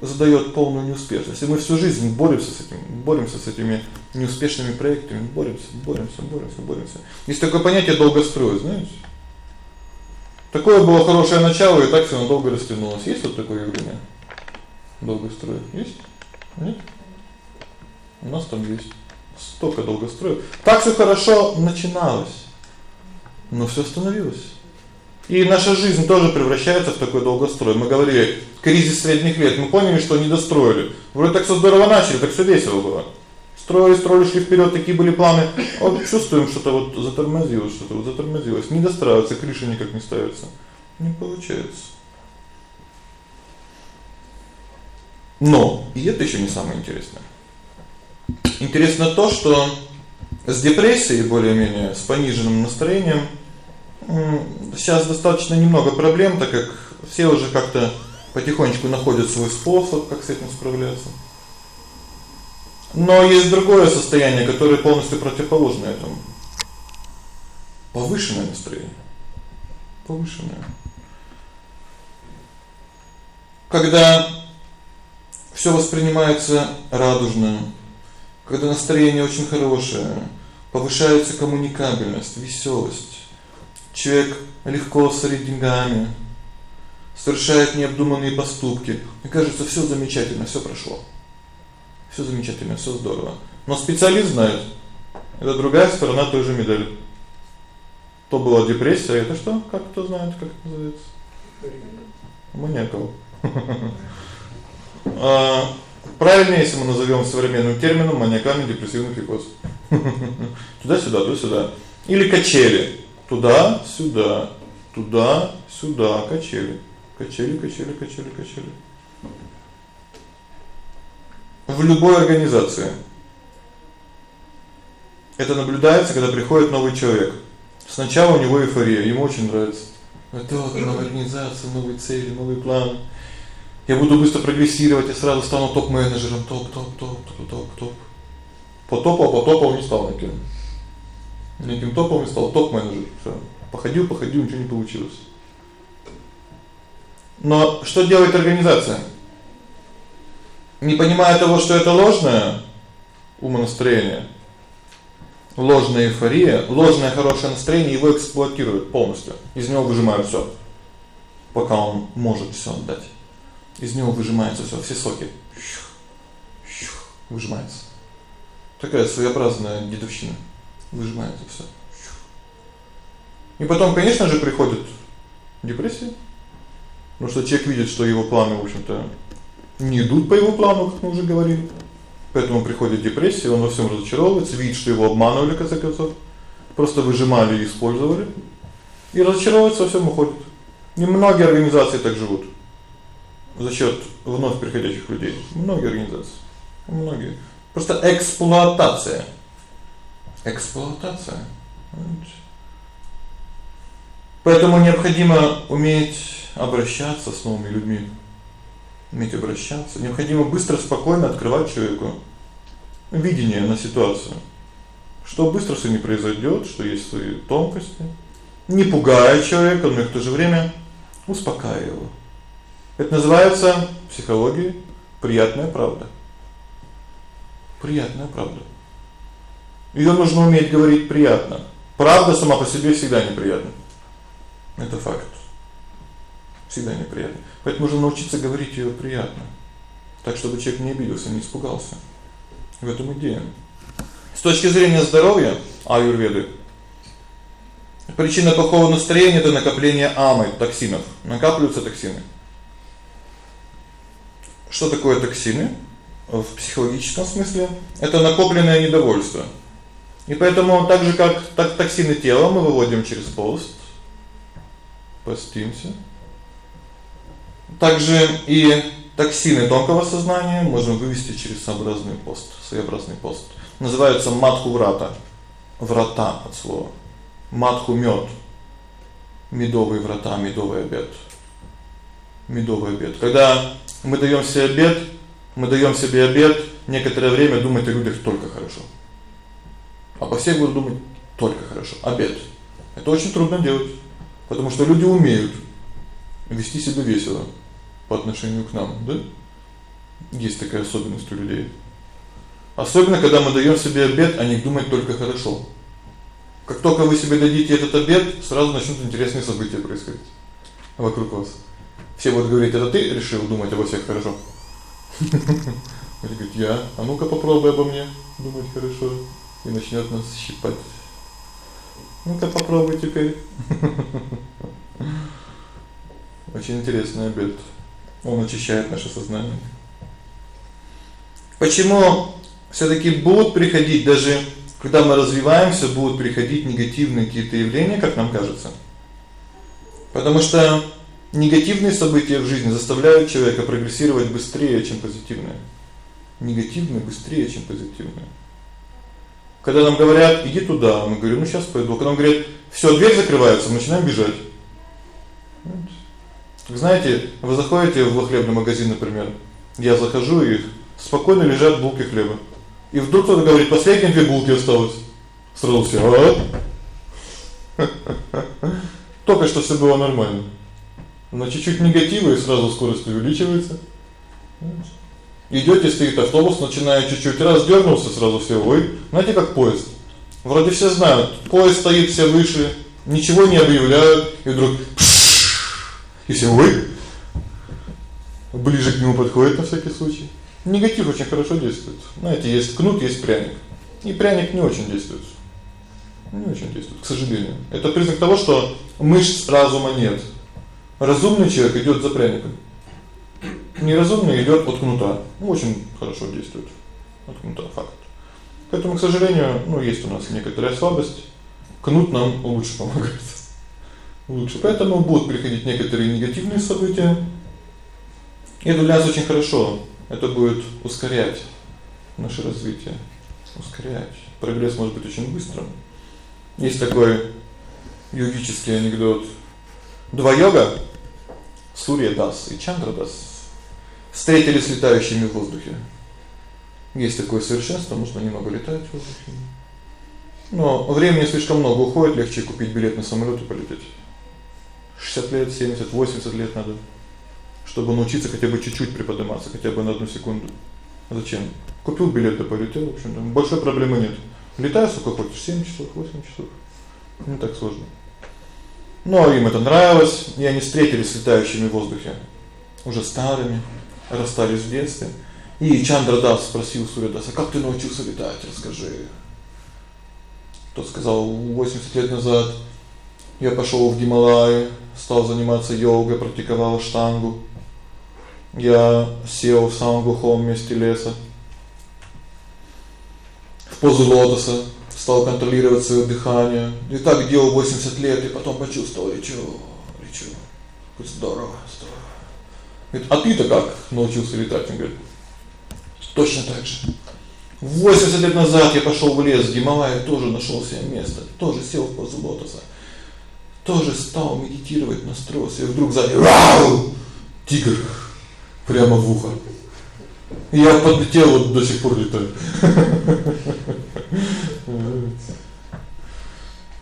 S1: задаёт полную неуспешность. И мы всю жизнь боремся с этим, боремся с этими неуспешными проектами, боремся, боремся, боремся, боремся. Есть такое понятие долгострой, знаете? Такое было хорошее начало, и так всё надолго растянулось. Есть вот такое явление? Долгострой есть? Нет? У нас там есть столько долгостроев. Так всё хорошо начиналось. Но всё остановилось. И наша жизнь тоже превращается в такой долгострой. Мы говорили, кризис средних лет. Мы поняли, что не достроили. Вроде так всё здорово начали, так всё весело было. Строили, строили, шли вперёд, такие были планы. Вот чувствуем, что-то вот затормозилось, что-то вот затормозилось. Не достраивается, крыша никак не ставится. Не получается. Но и это ещё не самое интересное. Интересно то, что с депрессией более-менее, с пониженным настроением сейчас достаточно немного проблем, так как все уже как-то потихонечку находят свой способ, как с этим справляться. Но есть другое состояние, которое полностью противоположное этому. Повышенное настроение. Повышенное. Когда всё воспринимается радужно, когда настроение очень хорошее, повышается коммуникабельность, весёлость. Человек легко сорит деньгами, совершает необдуманные поступки. Мне кажется, всё замечательно, всё прошло. Всё замечательно, всё здорово. Но специалист знает, это другая сторона той же медали. То была депрессия, это что? Как кто знает, как это называется? Маниакал. <laughs> А правильнее, если мы назовём современным термином маниакальный депрессивный психоз. <laughs> Туда-сюда, туда-сюда. Или качели. Туда, сюда, туда, сюда, качели. Качели, качели, качели, качели. В любой организации. Это наблюдается, когда приходит новый человек. Сначала у него эйфория, ему очень нравится. Это вот новая организация, новые цели, новый план. Я буду быстро прогрессировать, я сразу стану топ-менеджером, топ, топ, топ, топ, топ, топ. По топу, а по топу не стал никем. Никем топом не стал, топ-менеджер. Всё. Походил, походил, ничего не получилось. Но что делает организация? не понимая того, что это ложное умонастроение, ложная эйфория, ложное хорошее настроение его эксплуатируют полностью. Из него выжимают всё, пока он может всё отдать. Из него выжимается всё, все соки. Выжимается. Такая своеобразная дедовщина. Выжимается всё. И потом, конечно же, приходит депрессия. Потому что человек видит, что его планы, в общем-то, не идут по его плану, как мы уже говорили. Поэтому приходит депрессия, он во всем разочаровывается, видит, что его обманывали в конце концов. Просто выжимали и использовали. И разочаровывается во всем уходит. Немногие организации так живут. За счёт вновь приходящих людей. Многие организации. Многие. Просто эксплуатация. Эксплуатация. Поэтому необходимо уметь обращаться с новыми людьми. Уметь обращаться. Необходимо быстро, спокойно открывать человеку видение на ситуацию. Что быстро с ним произойдёт, что есть свои тонкости. Не пугая человека, но и в то же время успокаивая его. Это называется в психологии приятная правда. Приятная правда. Её нужно уметь говорить приятно. Правда сама по себе всегда неприятна. Это факт. Всегда неприятно. Поэтому нужно научиться говорить её приятно. Так чтобы человек не обиделся, не испугался. В этом идея. С точки зрения здоровья аюрведы причина плохого настроения это накопление амы, токсинов. Накапливаются токсины. Что такое токсины? В психологическом смысле это накопленное недовольство. И поэтому так же как так токсины тела мы выводим через пост, постимся. Также и токсины тонкого сознания можем вывести через своеобразный пост, своеобразный пост. Называется матху врата. Врата от слова. Матху мёд. Медовые врата, медовый обед. Медовый обед. Когда мы даём себе обед, мы даём себе обед некоторое время думать о людях только хорошо. А по всех буду думать только хорошо. Обед. Это очень трудно делать. Потому что люди умеют вести себя весело по отношению к нам, да? Есть такая особенность у людей. Особенно когда мы даём себе обед, не думать только хорошо. Как только вы себе дадите этот обед, сразу начнут интересные события происходить вокруг вас. Все будут говорить: "Это ты решил думать обо всех хорошо?" <laughs> Или говорит: "Я. А ну-ка попробуй обо мне думать хорошо." И начнёт нас щипать. Ну-ка попробуй теперь. <laughs> Очень интересный обед. Он очищает наше сознание. Почему всё-таки будут приходить даже когда мы развиваемся, будут приходить негативные какие-то явления, как нам кажется? Потому что негативные события в жизни заставляют человека прогрессировать быстрее, чем позитивные. Негативные быстрее, чем позитивные. Когда нам говорят: "Иди туда", мы говорим: "Ну сейчас пойду". Когда нам говорят: "Всё, дверь закрывается", мы начинаем бежать. Так знаете, вы заходите в хлебный магазин, например. Я захожу, и спокойно лежат булки хлеба. И вдруг кто-то говорит: "Последние две булки осталось". Сразу все: "А?" <laughs> Только что всё было нормально. Но чуть-чуть негатива и сразу скорость увеличивается. Идёте, стоит автобус, начинает чуть-чуть раз дёрнулся, сразу все: "Ой", знаете, как поезд. Вроде все знают, поезд стоит все выше, ничего не объявляют, и вдруг и все: "Ой". Ближе к нему подходит на всякий случай. Негатив очень хорошо действует. Знаете, есть кнут, есть пряник. И пряник не очень действует. Не очень действует, к сожалению. Это признак того, что мышц разума нет. Разумный человек идёт за пряником. Неразумный идёт от кнута. Ну, очень хорошо действует. От кнута факт. Поэтому, к сожалению, ну, есть у нас некоторая слабость. Кнут нам лучше помогает. Лучше. Поэтому будут приходить некоторые негативные события. И это для нас очень хорошо. Это будет ускорять наше развитие, ускорять. Прогресс может быть очень быстрым. Есть такой йогический анекдот. Два йога, Сурья Дас и Чандра Дас встретились летающими в воздухе. Есть такое совершенство, можно немного летать в воздухе. Но времени слишком много уходит, легче купить билет на самолёт и полететь. 60 лет, 70, 80 лет надо. чтобы научиться хотя бы чуть-чуть приподниматься, хотя бы на одну секунду. Зачем? Купил билет да полетел, в общем, там большой проблемы нет. Летаю сколько хочешь, 7 часов, 8 часов. Не так сложно. Но им это нравилось, и они встретились с летающими в воздухе, уже старыми, расстались в детстве. И Чандрадас спросил Сурядаса: "Как ты научился летать? Расскажи". Тот сказал: "80 лет назад я пошёл в Гималаи, стал заниматься йогой, практиковал штангу. Я сел в самом глухом месте леса. В позу лотоса, стал контролировать своё дыхание. И так делал 80 лет, и потом почувствовал, лечу, лечу. Как здорово, здорово. Говорит: "А ты-то как научился летать?" Он говорит: "Точно так же. 80 лет назад я пошёл в лес, в Гималаи, тоже нашёл себе место, тоже сел в позу. Тоже стал медитировать, настроился, и вдруг сзади! Тигр прямо в ухо. Я подлетел, вот до сих пор летаю. <laughs>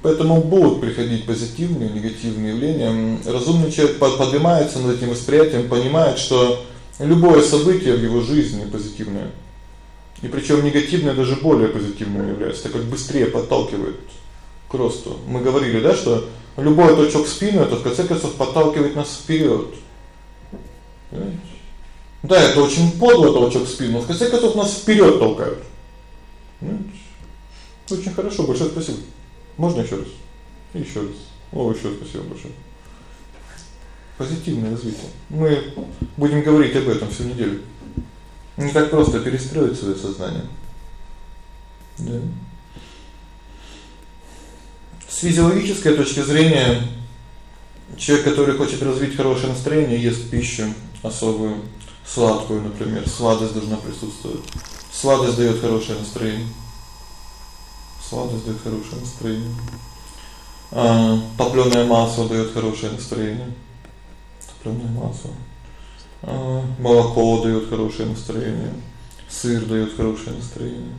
S1: Поэтому будут приходить позитивные, негативные явления. Разумный человек поднимается над этим восприятием, понимает, что любое событие в его жизни позитивное. И причём негативное даже более позитивным является, так как быстрее подталкивает к росту. Мы говорили, да, что любой толчок в спину это в конце концов подталкивает нас вперёд. Да, это очень подло толчок в спину, в конце концов нас вперёд толкают. Понимаете? Очень хорошо, большое спасибо. Можно ещё раз? Ещё раз. О, ещё спасибо большое. Позитивное развитие. Мы будем говорить об этом всю неделю. Не так просто перестроить своё сознание. Да. С физиологической точки зрения человек, который хочет развить хорошее настроение, ест пищу особую, сладкую, например, сладость должна присутствовать. Сладость даёт хорошее настроение. Сладость даёт хорошее настроение. А топлёное масло даёт хорошее настроение. Топлёное масло. А молоко даёт хорошее настроение. Сыр даёт хорошее настроение.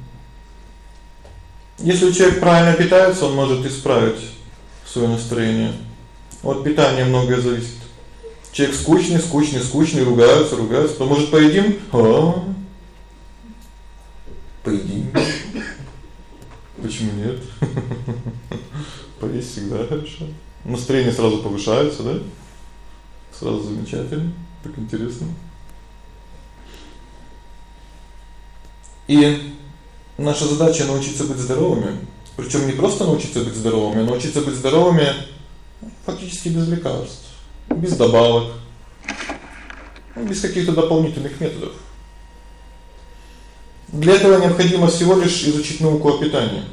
S1: Если человек правильно питается, он может исправить своё настроение. От питания многое зависит. Человек скучный, скучный, скучный, ругается, ругается, то может поедим? А? Поедим. Почему нет? <laughs> Поесть всегда хорошо. Настроение сразу повышается, да? Сразу замечательно, так интересно. И наша задача научиться быть здоровыми. Причём не просто научиться быть здоровыми, а научиться быть здоровыми фактически без лекарств, без добавок, без каких-то дополнительных методов. Для этого необходимо всего лишь изучить науку о питании.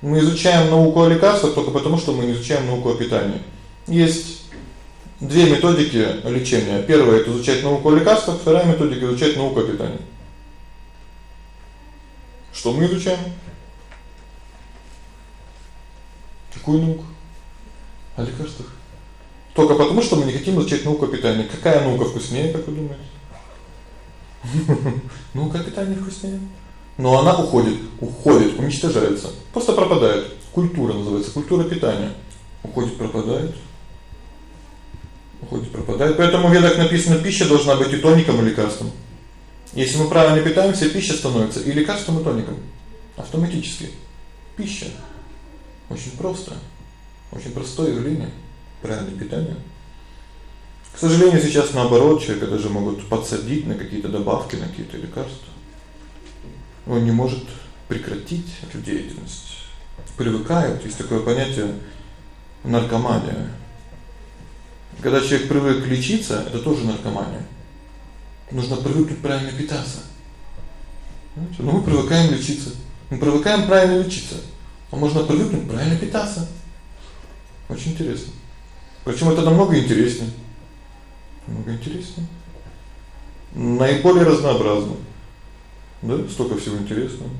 S1: Мы изучаем науку о лекарствах только потому, что мы не изучаем науку о питании. Есть две методики лечения. Первая это изучать науку о лекарствах, вторая методика изучать науку о питании. Что мы изучаем? Какую науку? О лекарствах. Только потому, что мы не хотим изучать науку о питании. Какая наука вкуснее, как вы думаете? <laughs> Наука о питании вкуснее. Но она уходит, уходит, уничтожается. Просто пропадает. Культура называется, культура питания. Уходит, пропадает. Уходит, пропадает. Поэтому в ведах написано: пища должна быть и тоником, и лекарством. Если мы правильно питаемся, пища становится и лекарством, и тоником. Автоматически. Пища. Очень просто. Очень простое явление правильное питание. К сожалению, сейчас наоборот, человека даже могут подсадить на какие-то добавки, на какие-то лекарства. Он не может прекратить эту деятельность. Привыкает, есть такое понятие наркомания. Когда человек привык лечиться, это тоже наркомания. Нужно привыкнуть правильно питаться. Знаете, ну мы привыкаем лечиться. Мы привыкаем правильно лечиться. А можно привыкнуть правильно питаться. Очень интересно. Причём это намного интереснее. Намного интереснее. Наиболее разнообразно. Да, столько всего интересного,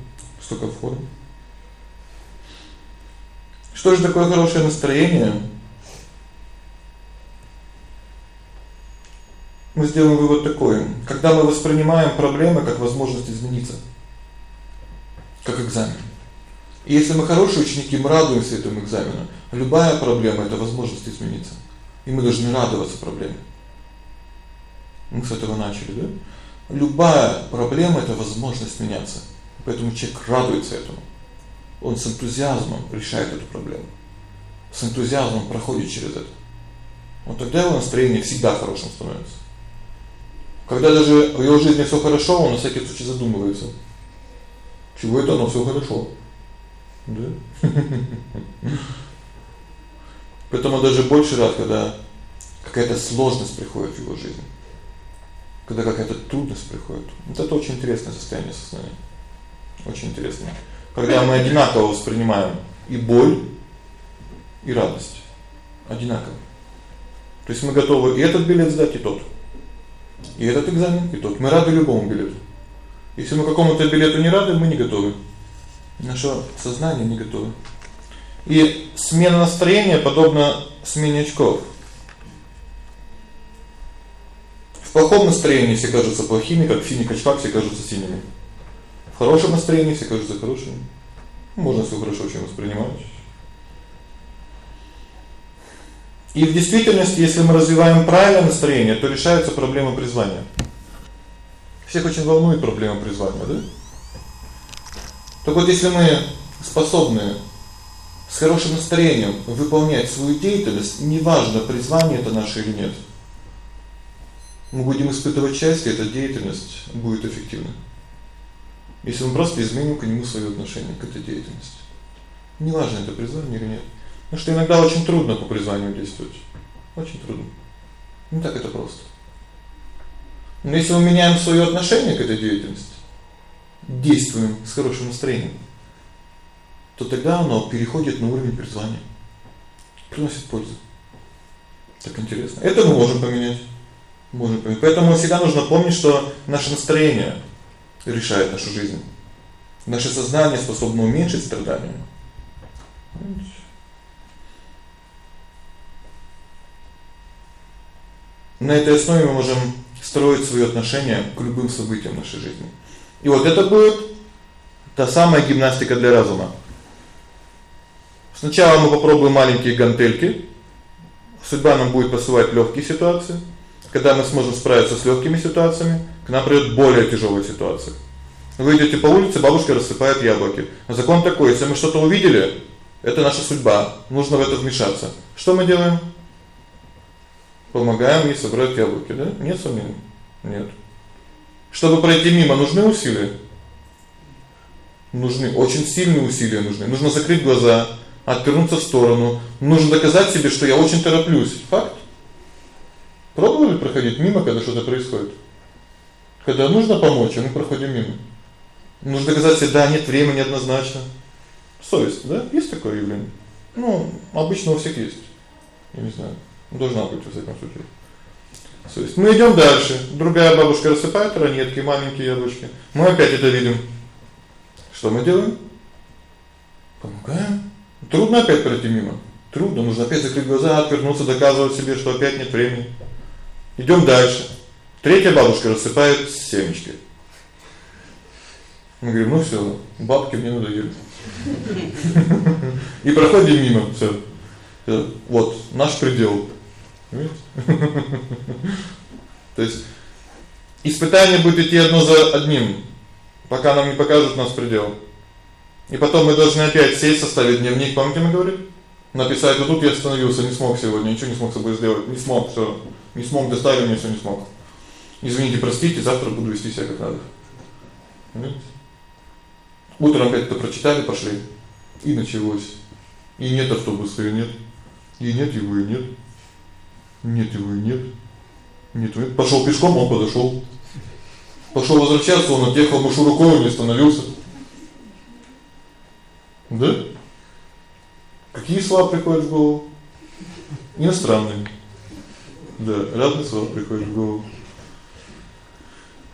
S1: столько форм. Что же такое хорошее настроение? Мы сделаем вывод такой: когда мы воспринимаем проблемы как возможность измениться, как экзамен. И если мы хорошие ученики, мы радуемся этому экзамену. Любая проблема это возможность измениться. И мы должны радоваться проблеме. Мы с этого начали, да? Любая проблема это возможность меняться. Поэтому человек радуется этому. Он с энтузиазмом решает эту проблему. С энтузиазмом проходит через это. Вот тогда его настроение всегда хорошим становится. Когда даже в его жизни всё хорошо, он на всякий случай задумывается. Чего это оно всё хорошо? Да? <laughs> Поэтому даже больше рад, когда какая-то сложность приходит в его жизнь. Когда какая-то трудность приходит. Вот это очень интересное состояние сознания. Очень интересно. Когда мы одинаково воспринимаем и боль, и радость. Одинаково. То есть мы готовы и этот билет сдать, и тот. И этот экзамен, и тот. Мы рады любому билету. Если мы какому-то билету не рады, мы не готовы. Наше сознание не готово. И смена настроения подобна смене очков. В плохом настроении все кажутся плохими, как синих очках все кажутся синими. В хорошем настроении все кажутся хорошими. Можно всё хорошо очень воспринимать. И в действительности, если мы развиваем правильное настроение, то решается проблема призвания. Всех очень волнует проблема призвания, да? Так вот, если мы способны с хорошим настроением выполнять свою деятельность, неважно, призвание это наше или нет. Мы будем испытывать счастье, эта деятельность будет эффективна. Если мы просто изменим к нему своё отношение к этой деятельности. Неважно, это призвание или нет. Потому что иногда очень трудно по призванию действовать. Очень трудно. Не так это просто. Но если мы меняем своё отношение к этой деятельности, действуем с хорошим настроением, то тогда оно переходит на уровень призвания. Приносит пользу. Так интересно. Это мы можем поменять. Можем поменять. Поэтому всегда нужно помнить, что наше настроение решает нашу жизнь. Наше сознание способно уменьшить страдания. На этой основе мы можем строить свои отношения к любым событиям нашей жизни. И вот это будет та самая гимнастика для разума. Сначала мы попробуем маленькие гантельки. Судьба нам будет посылать лёгкие ситуации. Когда мы сможем справиться с лёгкими ситуациями, к нам придёт более тяжёлая ситуация. Вы идёте по улице, бабушка рассыпает яблоки. Закон такой: если мы что-то увидели, это наша судьба. Нужно в это вмешаться. Что мы делаем? Помогаем ей собрать яблоки, да? Нет сомнений. Нет. Чтобы пройти мимо, нужны усилия. Нужны очень сильные усилия нужны. Нужно закрыть глаза, отвернуться в сторону. Нужно доказать себе, что я очень тороплюсь. Факт. Пробовали проходить мимо, когда что-то происходит? Когда нужно помочь, а мы проходим мимо. Нужно доказать себе, да, нет времени однозначно. Совесть, да? Есть такое явление. Ну, обычно у всех есть. Я не знаю. Должна быть во всяком случае. Совесть. Мы идём дальше. Другая бабушка рассыпает ранетки, маленькие яблочки. Мы опять это видим. Что мы делаем? Помогаем. Трудно опять пройти мимо. Трудно, нужно опять закрыть глаза, отвернуться, доказывать себе, что опять нет времени. Идём дальше. Третья бабушка рассыпает семечки. Мы говорим: "Ну всё, бабки мне надоели". И проходим мимо, всё. Вот наш предел. То есть испытание будет идти одно за одним, пока нам не покажут нас предел. И потом мы должны опять сесть, составить дневник, помните, мы говорили? Написать: "Вот тут я остановился, не смог сегодня, ничего не смог с собой сделать, не смог, всё. Не смог доставить, мне всё не смог. Извините, простите, завтра буду вести себя как надо". Понимаете? Утром опять-то прочитали, пошли. И началось. И нет автобуса, и нет. И нет его, и нет. Нет его, и нет. Нет, его. Пошёл пешком, он подошёл. Пошёл возвращаться, он отъехал, машу рукой, не остановился. Да? Какие слова приходят в голову? Иностранные. Да, разные слова приходят в голову.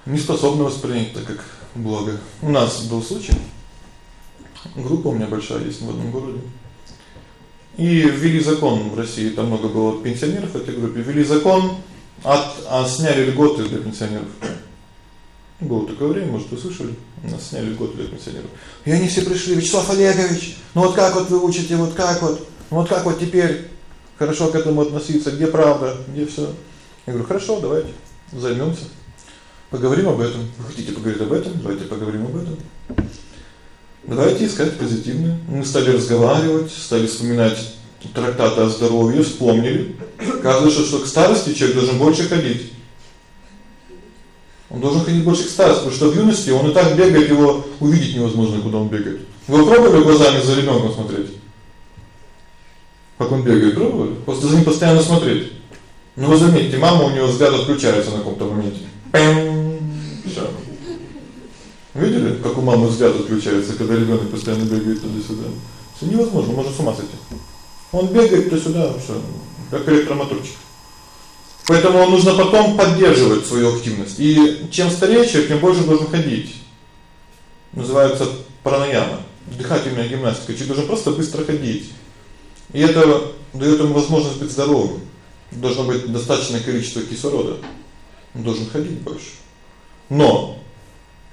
S1: Не способны воспринять так как благо. У нас был случай. Группа у меня большая есть в одном городе. И ввели закон в России, там много было пенсионеров в этой группе, ввели закон, от а сняли льготы для пенсионеров. Было такое время, может, вы слышали? У нас сняли льготы для пенсионеров. И они все пришли: "Вячеслав Олегович, ну вот как вот вы учите, вот как вот? Ну вот как вот теперь хорошо к этому относиться? Где правда? Где всё?" Я говорю: "Хорошо, давайте. займёмся. Поговорим об этом. Вы хотите поговорить об этом? Давайте поговорим об этом. Давайте искать позитивное. Мы стали разговаривать, стали вспоминать трактаты о здоровье, вспомнили. Кажется, что к старости человек должен больше ходить. Он должен ходить больше к старости, потому что в юности он и так бегает, его увидеть невозможно, куда он бегает. Вы пробовали глазами за ребёнком смотреть? Как он бегает, пробовали? Просто за ним постоянно смотреть. Ну вы заметьте, мама у него взгляд отключается на каком-то моменте. Всё. Видели, как у мамы взгляд отключается, когда ребёнок постоянно бегает туда-сюда? Всё невозможно, можно с ума сойти. Он бегает туда-сюда, всё, как электромоторчик. Поэтому нужно потом поддерживать свою активность. И чем старее человек, тем больше должен ходить. Называется пранаяма, дыхательная гимнастика. Человек должен просто быстро ходить. И это даёт ему возможность быть здоровым. Должно быть достаточное количество кислорода. Он должен ходить больше. Но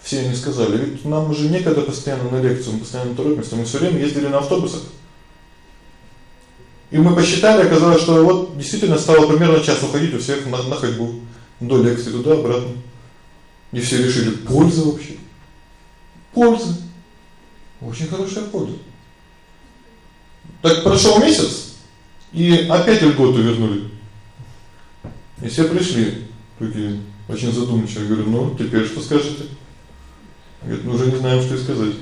S1: все они сказали: "Ведь нам уже некогда постоянно на лекцию, мы постоянно торопимся, мы всё время ездили на автобусах". И мы посчитали, оказалось, что вот действительно стало примерно час уходить у всех на, на ходьбу до лекции туда обратно. И все решили: польза вообще. Польза. Очень хорошая польза. Так прошел месяц, и опять льготу вернули. И все пришли, такие очень задумчивые. Я говорю: "Ну, теперь что скажете?" Говорит: "Мы уже не знаем, что и сказать".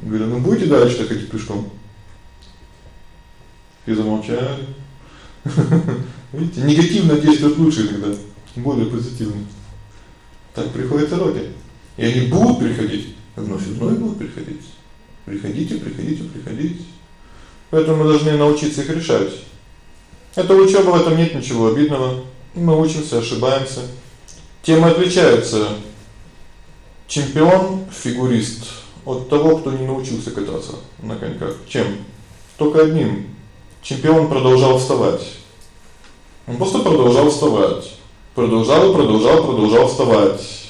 S1: Говорю: "Ну будете дальше так ходить пешком?" И замолчали. Видите, негативно действует лучше иногда, более позитивно. Так приходят уроки. И они будут приходить, вновь и вновь будут приходить. Приходите, приходите, приходите. Поэтому мы должны научиться их решать. Это учёба, в этом нет ничего обидного. Мы учимся, ошибаемся. Темы отличаются. Чемпион, фигурист от того, кто не научился кататься на коньках. Чем? Только одним. Чемпион продолжал вставать. Он просто продолжал вставать. Продолжал, продолжал, продолжал вставать.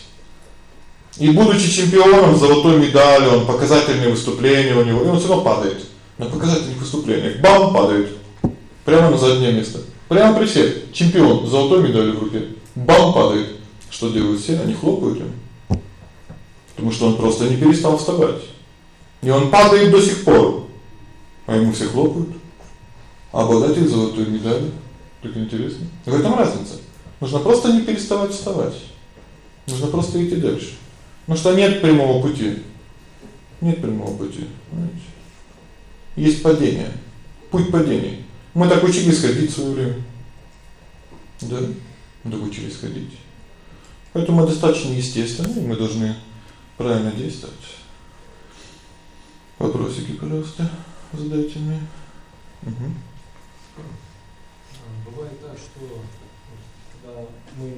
S1: И будучи чемпионом, золотой медалью, он показательные выступления у него, и он всё равно падает. На показательных выступлениях бам падает. Прямо на заднее место. Прямо при всех. Чемпион, золотой медалью в руке. Бам падает. Что делают все? Они хлопают ему. Потому что он просто не перестал вставать. И он падает до сих пор. А ему все хлопают. А обладатель золотой медали. Так интересно. В этом разница. Нужно просто не переставать вставать. Нужно просто идти дальше. Потому что нет прямого пути. Нет прямого пути, понимаете? Есть падение. Путь падений. Мы так учились ходить в своё. Да? Мы так учились ходить. Поэтому достаточно естественно, и мы должны правильно действовать. Вопросики, пожалуйста, задайте мне. Угу.
S2: Бывает так, что когда мы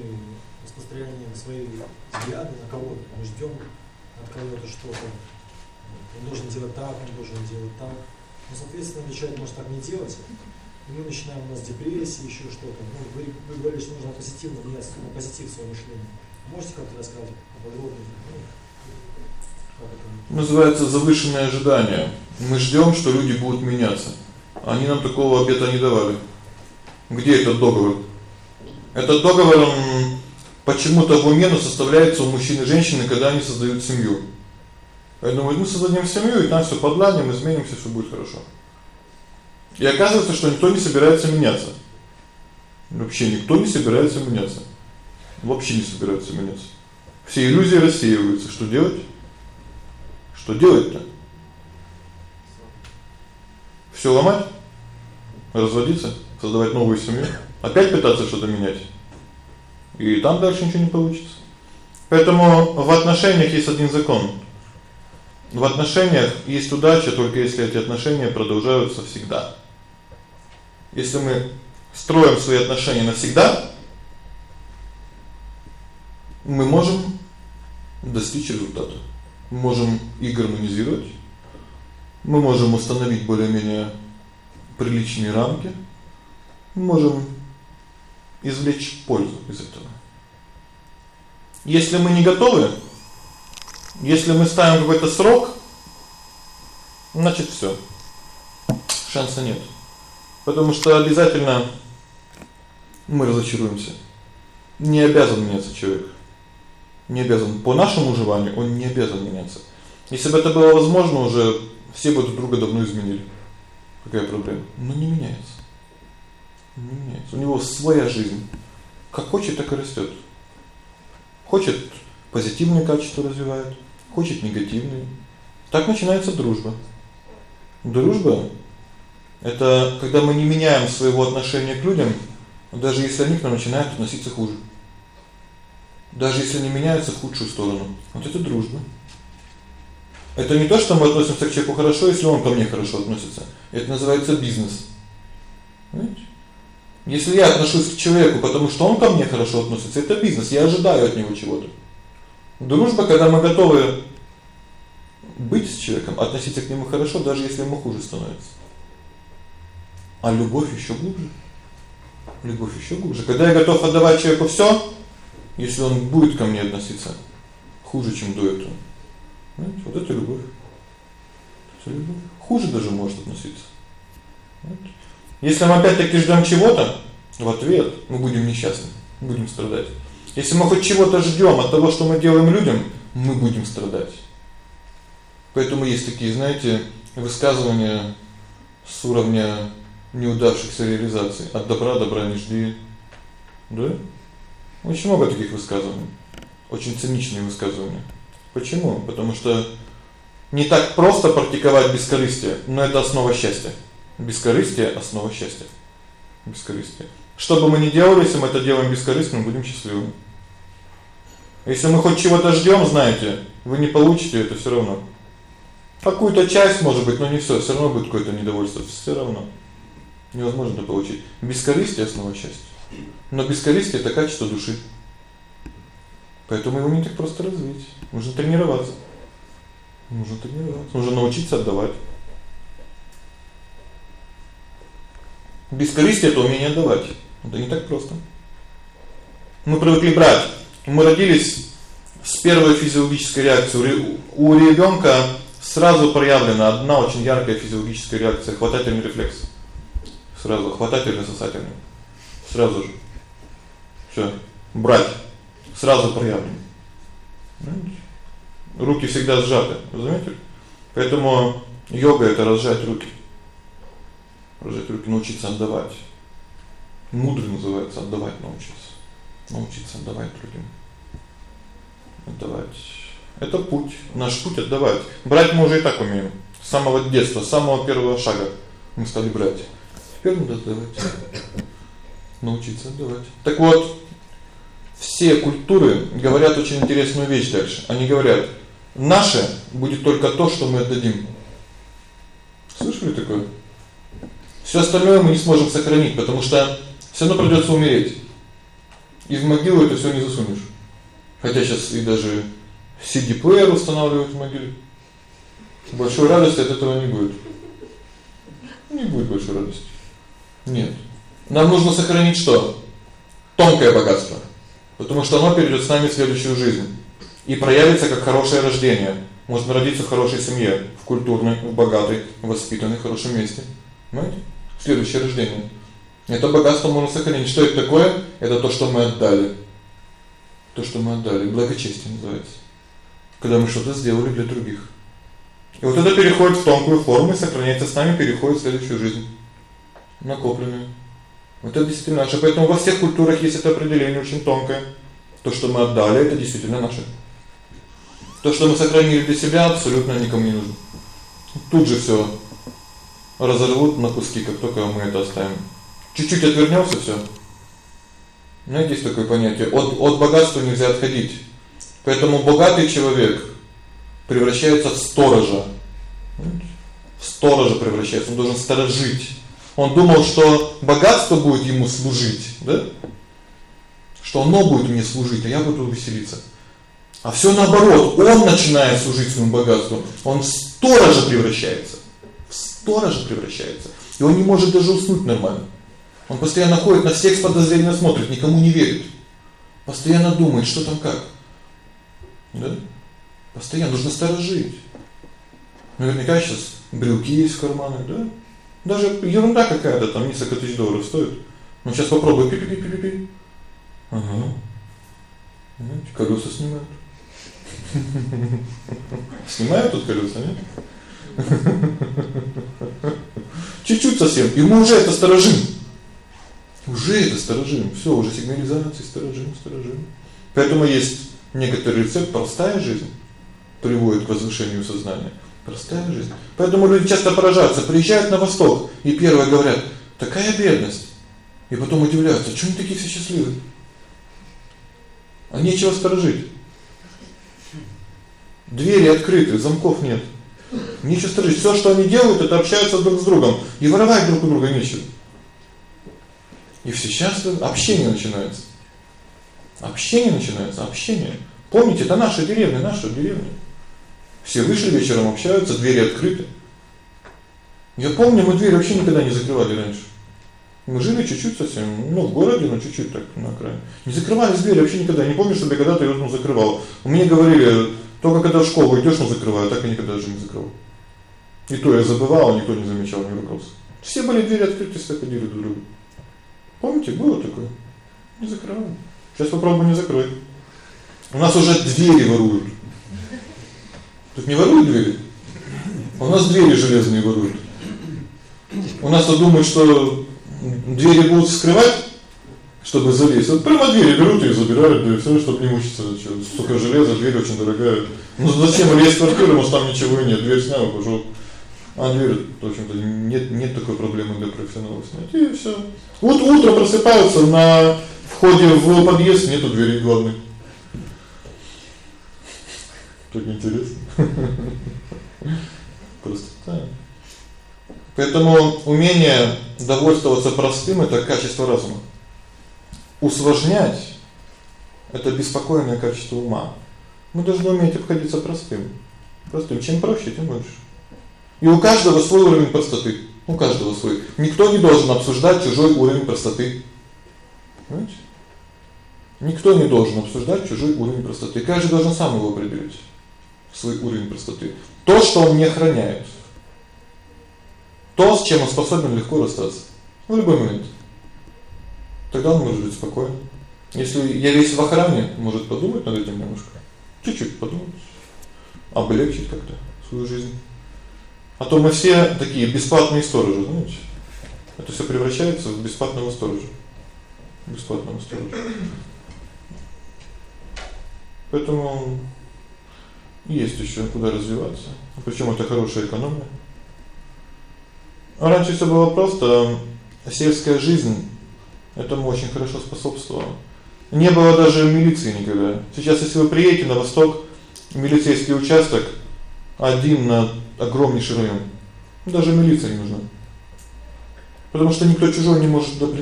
S2: распространяем свои взгляды на кого-то, мы ждем от кого-то что-то, он должен делать так, он должен делать так. Но, соответственно, человек может так не делать, и мы начинаем, у нас депрессия, еще что-то. Ну, вы, вы говорили, что нужно позитивно менять, на позитив свое мышление. Можете как-то рассказать поподробнее? Ну,
S1: Называется завышенное ожидание. Мы ждём, что люди будут меняться. Они нам такого обета не давали. Где этот договор? Этот договор он почему-то в уме составляется у мужчин и женщины, когда они создают семью. Поэтому мы создадим семью, и там всё подладим, изменимся, всё будет хорошо. И оказывается, что никто не собирается меняться. Вообще никто не собирается меняться. Вообще не собирается меняться. Все иллюзии рассеиваются. Что делать? Что делать-то? Всё ломать? Разводиться, создавать новую семью, опять пытаться что-то менять. И там дальше ничего не получится. Поэтому в отношениях есть один закон. В отношениях есть удача только если эти отношения продолжаются всегда. Если мы строим свои отношения навсегда, мы можем достичь результата можем и гармонизировать. Мы можем установить более-менее приличные рамки. Можем извлечь пользу из этого. Если мы не готовы, если мы ставим какой-то срок, значит всё. Шанса нет. Потому что обязательно мы разочаруемся. Не обязан меняться человек. Не обязан по нашему желанию, он не обязан меняться. Если бы это было возможно, уже все бы друг друга давно изменили. Какая проблема? Но не меняется. Не меняется. У него своя жизнь. Как хочет, так и растёт. Хочет позитивные качества развивает, хочет негативные. Так начинается дружба. Дружба это когда мы не меняем своего отношения к людям, даже если они к нам начинают относиться хуже. Даже если они меняются в худшую сторону. Вот это дружба. Это не то, что мы относимся к человеку хорошо, если он ко мне хорошо относится. Это называется бизнес. Понимаете? Если я отношусь к человеку, потому что он ко мне хорошо относится, это бизнес. Я ожидаю от него чего-то. Дружба, когда мы готовы быть с человеком, относиться к нему хорошо, даже если ему хуже становится. А любовь ещё глубже. Любовь ещё глубже. Когда я готов отдавать человеку всё, если он будет ко мне относиться хуже, чем до этого. Понимаете? Вот это любовь. Это любовь. Хуже даже может относиться. Понимаете? Если мы опять-таки ждём чего-то, в ответ мы будем несчастны, будем страдать. Если мы хоть чего-то ждём от того, что мы делаем людям, мы будем страдать. Поэтому есть такие, знаете, высказывания с уровня неудавшихся реализаций. От добра добра не жди. Да? Очень много таких высказываний. Очень циничные высказывания. Почему? Потому что не так просто практиковать бескорыстие, но это основа счастья. Бескорыстие основа счастья. Бескорыстие. Что бы мы ни делали, если мы это делаем бескорыстно, мы будем счастливы. Если мы хоть чего-то ждём, знаете, вы не получите это всё равно. Какую-то часть, может быть, но не всё, всё равно будет какое-то недовольство, всё равно. Невозможно это получить. Бескорыстие основа счастья. Но бескорыстие это качество души. Поэтому его не так просто развить. Нужно тренироваться. Нужно тренироваться, нужно научиться отдавать. Бескорыстие это умение отдавать. Это не так просто. Мы привыкли брать. Мы родились с первой физиологической реакцией. У ребёнка сразу проявлена одна очень яркая физиологическая реакция хватательный рефлекс. Сразу хватательный сосательный. Сразу же. Всё. Брать. Сразу проявлен. Руки всегда сжаты, заметили? Поэтому йога это разжать руки. Разжать руки, научиться отдавать. Мудро называется отдавать научиться. Научиться отдавать другим. Отдавать. Это путь. Наш путь отдавать. Брать мы уже и так умеем. С самого детства, с самого первого шага мы стали брать. Теперь надо отдавать. Научиться отдавать. Так вот, все культуры говорят очень интересную вещь дальше. Они говорят: "Наше будет только то, что мы отдадим". Слышали такое? Всё остальное мы не сможем сохранить, потому что всё равно придётся умереть. И в могилу это всё не засунешь. Хотя сейчас и даже CD-плеер устанавливают в могиле. Большой радости от этого не будет. Не будет большой радости. Нет. Нам нужно сохранить что? Тонкое богатство. Потому что оно перейдёт с нами в следующую жизнь и проявится как хорошее рождение. Можно родиться в хорошей семье, в культурной, в богатой, воспитанной, в хорошем месте. Понимаете? Следующее рождение. Это богатство можно сохранить. Что это такое? Это то, что мы отдали. То, что мы отдали, благочестие называется. Когда мы что-то сделали для других. И вот это переходит в тонкую форму и сохраняется с нами, переходит в следующую жизнь накопленную. Вот это действительно наше. Поэтому во всех культурах есть это определение очень тонкое. То, что мы отдали, это действительно наше. То, что мы сохранили для себя, абсолютно никому не нужно. Тут же всё разорвут на куски, как только мы это оставим. Чуть-чуть отвернёмся всё. Знаете, есть такое понятие: от от богатства нельзя отходить. Поэтому богатый человек превращается в сторожа. В сторожа превращается, он должен сторожить. Он думал, что богатство будет ему служить, да? Что оно будет мне служить, а я буду веселиться. А всё наоборот, он начинает служить своему богатству. Он в сторожа превращается. В сторожа превращается. И он не может даже уснуть нормально. Он постоянно ходит на всех с подозрением смотрит, никому не верит. Постоянно думает, что там как. Да? Постоянно нужно сторожить. Наверняка сейчас брюки есть в карманах, да? Даже ерунда какая-то там несколько тысяч долларов стоит. Ну сейчас попробуй пи-пи-пи-пи-пи. Ага. Знаете, колёса снимают. <laughs> Снимают тут колёса, нет? <laughs> Чуть-чуть совсем, и мы уже это сторожим. Уже это сторожим. Всё, уже сигнализация сторожим, сторожим. Поэтому есть некоторый рецепт простая жизнь приводит к возвышению сознания. Простая жизнь. Поэтому люди часто поражаются, приезжают на восток и первое говорят: "Такая бедность". И потом удивляются: "Почему такие все счастливые?" А нечего сторожить. Двери открыты, замков нет. Нечего сторожить. Всё, что они делают, это общаются друг с другом, и воровать друг у друга нечего. И все счастливы, общение начинается. Общение начинается, общение. Помните, это наша деревня, наша деревня. Все вышли вечером, общаются, двери открыты. Я помню, мы дверь вообще никогда не закрывали раньше. Мы жили чуть-чуть совсем, ну, в городе, но чуть-чуть так на окраине. Не закрывали двери вообще никогда. Не помню, чтобы я когда-то её ну закрывал. Мне говорили, только когда в школу идёшь, ну закрываю, так и никогда даже не закрывал. И то я забывал, никто не замечал, не ругался. Все были двери открыты, все ходили друг к другу. Помните, было такое? Не закрывали. Сейчас попробуй не закрыть. У нас уже двери воруют. Тут не воруют двери. У нас двери железные воруют. У нас думают, что двери будут вскрывать, чтобы залезть. Вот прямо двери берут и забирают, да и всё, чтобы не мучиться, что столько железа, дверь очень дорогая. Ну зачем лезть в квартиру, может там ничего и нет, дверь снял пошёл. А дверь, в общем-то, нет нет такой проблемы для профессионалов снять. И всё. Вот утром просыпаются на входе в подъезд нету двери главной. Так интересно. Просто так. Поэтому умение довольствоваться простым это качество разума. Усложнять это беспокойное качество ума. Мы должны уметь обходиться простым. Простым, чем проще, тем лучше. И у каждого свой уровень простоты. У каждого свой. Никто не должен обсуждать чужой уровень простоты. Понимаете? Никто не должен обсуждать чужой уровень простоты. Каждый должен сам его определить. Свой уровень простоты. То, что он не охраняет. То, с чем он способен легко расстаться в любой момент. Тогда он может жить спокойно. Если я весь в охране, может подумать над этим немножко. Чуть-чуть подумать. Облегчить как-то свою жизнь. А то мы все такие бесплатные сторожи, знаете? Это всё превращается в бесплатного сторожа. Бесплатного сторожа. Поэтому есть ещё куда развиваться. Причём это хорошая экономия. А раньше всё было просто сельская жизнь этому очень хорошо способствовала. Не было даже милиции никогда. Сейчас если вы приедете на восток, милицейский участок один на огромнейший район. Даже милиция не нужна. Потому что никто чужой не может туда.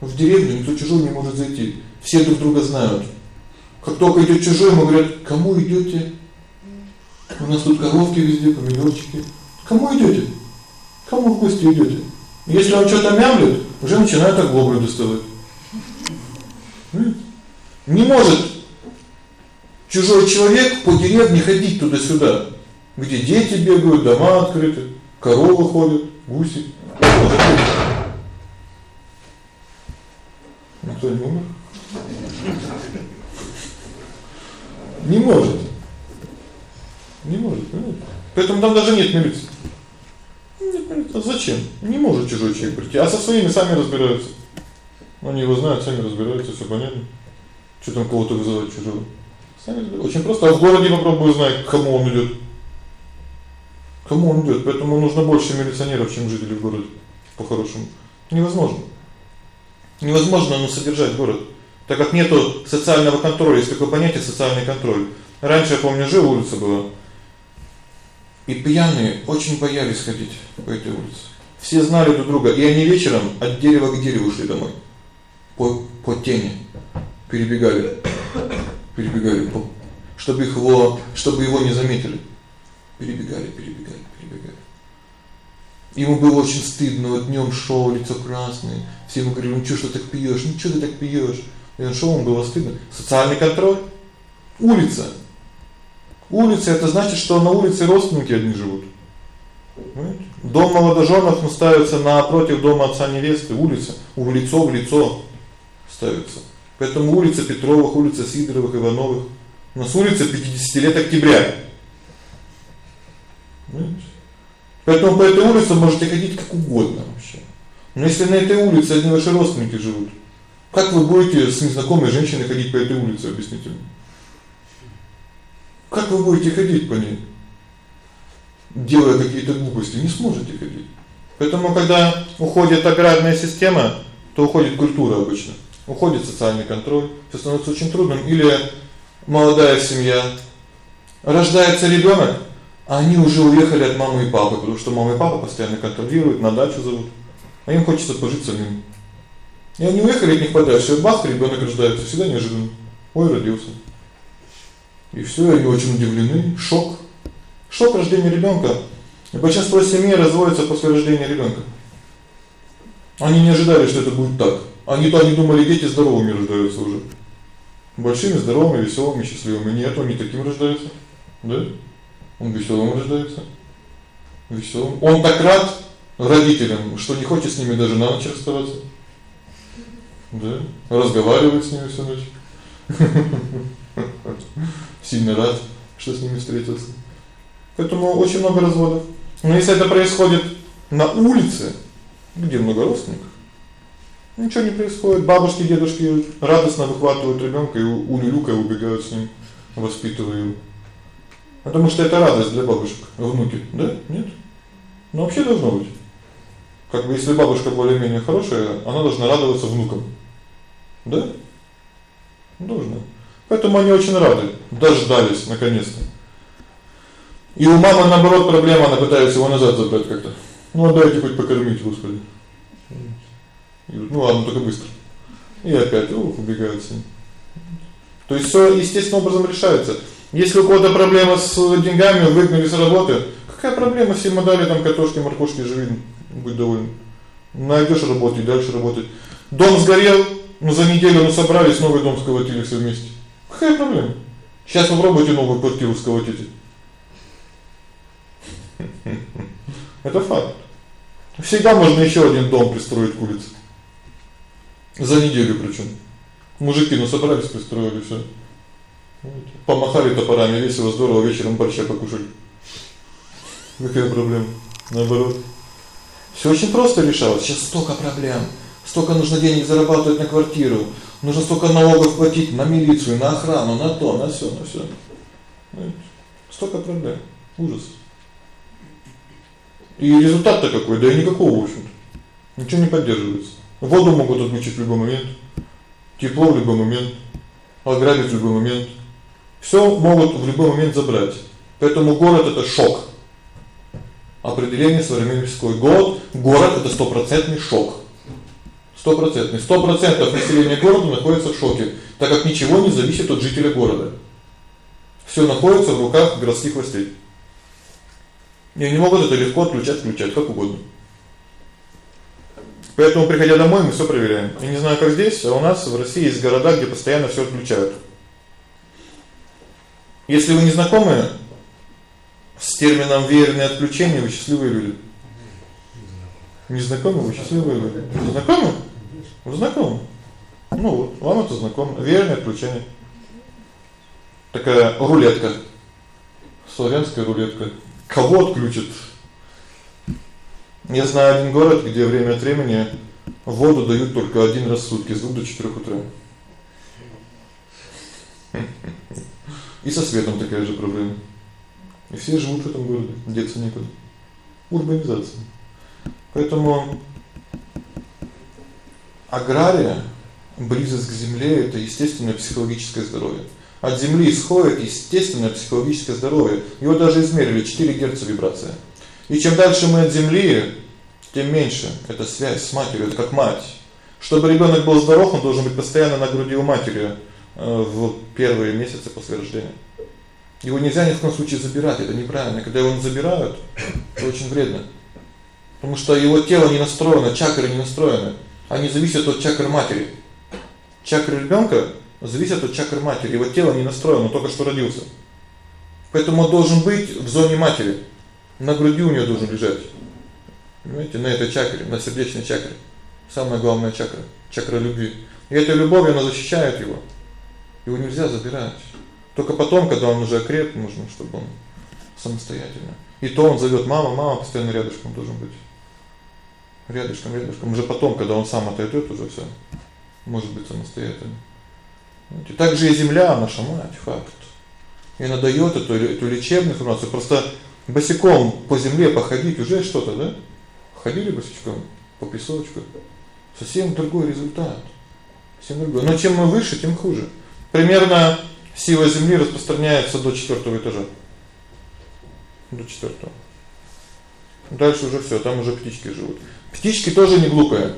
S1: В деревню никто чужой не может зайти. Все друг друга знают. Как только идёт чужой, ему говорят: "Кому идёте? У нас тут коровки везде, помидорчики. Кому идёте? Кому в гости идёте?" Если он что-то мямлит, уже начинают оглоблю доставать. Не может чужой человек по деревне ходить туда-сюда, где дети бегают, дома открыты, коровы ходят, гуси. Никто не умер? Не может. Не может, понимаете? Поэтому там даже нет милиции. А зачем? Не может чужой человек прийти, а со своими сами разбираются. Они его знают, сами разбираются, всё понятно. Что там кого-то вызывать чужого? Сами разбираются. Очень просто, а в городе попробуй узнать, к кому он идёт. Кому он идёт? Поэтому нужно больше милиционеров, чем жителей в городе. По-хорошему. Невозможно. Невозможно ну содержать город, так как нету социального контроля, есть такое понятие социальный контроль. Раньше я помню, жил улица была. И пьяные очень боялись ходить по этой улице. Все знали друг друга, и они вечером от дерева к дереву шли домой. По по тени перебегали. Перебегали по чтобы его, чтобы его не заметили. Перебегали, перебегали, перебегали. Ему было очень стыдно, вот днём шёл, лицо красное. Все ему говорили: "Ну что ты так пьёшь? Ну что ты так пьёшь?" И он шёл, ему было стыдно. Социальный контроль. Улица. Улица это значит, что на улице родственники одни живут. Понимаете? Дом молодоженов ну, ставится напротив дома отца невесты, улица, в лицо в лицо ставится. Поэтому улица Петровых, улица Сидоровых, Ивановых. У нас улица 50 лет октября. Понимаете? Поэтому по этой улице можете ходить как угодно вообще. Но если на этой улице одни ваши родственники живут, как вы будете с незнакомой женщиной ходить по этой улице, объясните мне? Как вы будете ходить по ней? Делая какие-то глупости, не сможете ходить. Поэтому когда уходит аграрная система, то уходит культура обычно. Уходит социальный контроль, всё становится очень трудным или молодая семья рождается ребёнок, а они уже уехали от мамы и папы, потому что мама и папа постоянно контролируют, на дачу зовут. А им хочется пожить самим. И они уехали от них подальше, бах, ребёнок рождается, всегда неожиданно. Ой, родился. И всё, они очень удивлены, шок. Шок рождения ребёнка. И большинство семей разводятся после рождения ребёнка. Они не ожидали, что это будет так. Они-то они думали, дети здоровыми рождаются уже. Большими, здоровыми, весёлыми, счастливыми. Нет, он не таким рождается. Да? Он весёлым рождается. Весёлым. Он так рад родителям, что не хочет с ними даже на ночь расставаться. Да? Разговаривает с ними всю ночь. <laughs> Сильно рад, что с ними встретился. Поэтому очень много разводов. Но если это происходит на улице, где много родственников, ничего не происходит. Бабушки, дедушки радостно выхватывают ребёнка и улюлюкая убегают с ним, воспитывая его. Потому что это радость для бабушек, внуки, да? Нет? Ну вообще должно быть. Как бы если бабушка более-менее хорошая, она должна радоваться внукам. Да? Должна. Поэтому они очень рады, дождались наконец-то. И у мамы наоборот проблема, она пытается его назад забрать как-то. Ну отдайте хоть покормить, Господи. И ну ладно, только быстро. И опять ух, убегают ним. То есть всё естественным образом решается. Если у кого-то проблема с деньгами, выгнали с работы, какая проблема, все ему дали там картошки, морковки, живи, будь доволен. Найдёшь работу и дальше работать. Дом сгорел, ну за неделю мы собрались, новый дом сколотили все вместе. Какая <laughs> проблема? Сейчас попробуйте новую квартиру сколотить. Это факт. Всегда можно ещё один дом пристроить к улице. За неделю причём. Мужики ну собрались, пристроили всё. Помахали топорами, весело, здорово, вечером борща покушали. Какая проблема? Наоборот. Всё очень просто решалось. Сейчас столько проблем. Столько нужно денег зарабатывать на квартиру. Нужно столько налогов платить на милицию, на охрану, на то, на всё, на всё. Столько проблем. Ужас. И результат-то какой? Да и никакого, в общем-то. Ничего не поддерживается. Воду могут отключить в любой момент. Тепло в любой момент. Ограбить в любой момент. Всё могут в любой момент забрать. Поэтому город это шок. Определение современный психолог. Город, город это стопроцентный шок. Стопроцентный. 100% населения города находится в шоке, так как ничего не зависит от жителя города. Всё находится в руках городских властей. И они могут это легко отключать, включать как угодно. Поэтому приходя домой, мы всё проверяем. Я не знаю, как здесь, а у нас в России есть города, где постоянно всё отключают. Если вы не знакомы с термином веерное отключение, вы счастливые люди. Не знакомы вы счастливые люди. Знакомы? Вы знакомы? Ну вам это знакомо. Веерное отключение. Такая рулетка. Славянская рулетка. Кого отключат? Я знаю один город, где время от времени воду дают только один раз в сутки с 2 до 4 утра. И со светом такая же проблема. И все живут в этом городе, деться некуда. Урбанизация. Поэтому агрария, близость к земле это естественное психологическое здоровье. От земли исходит естественное психологическое здоровье. Его даже измерили 4 Гц вибрация. И чем дальше мы от земли, тем меньше эта связь с матерью, это как мать. Чтобы ребёнок был здоров, он должен быть постоянно на груди у матери э, в первые месяцы после рождения. Его нельзя ни в коем случае забирать, это неправильно. Когда его забирают, это очень вредно. Потому что его тело не настроено, чакры не настроены. Они зависят от чакр матери. Чакры ребёнка зависят от чакр матери. Его тело не настроено, только что родился. Поэтому он должен быть в зоне матери. На груди у неё должен лежать. Понимаете, на этой чакре, на сердечной чакре. Самая главная чакра чакра любви. И эта любовь она защищает его. Его нельзя забирать. Только потом, когда он уже окреп, нужно, чтобы он самостоятельно. И то он зовёт: "Мама, мама", постоянно рядышком должен быть. Рядышком, рядышком. Уже потом, когда он сам отойдёт, уже всё. Может быть самостоятельно. Знаете, так же и земля наша мать, факт. И она даёт эту эту лечебную информацию. Просто босиком по земле походить уже что-то, да? Ходили босичком по песочку. Совсем другой результат. Совсем другой. Но чем мы выше, тем хуже. Примерно сила земли распространяется до четвёртого этажа. До четвёртого. Дальше уже всё, там уже птички живут. Птички тоже не глупые.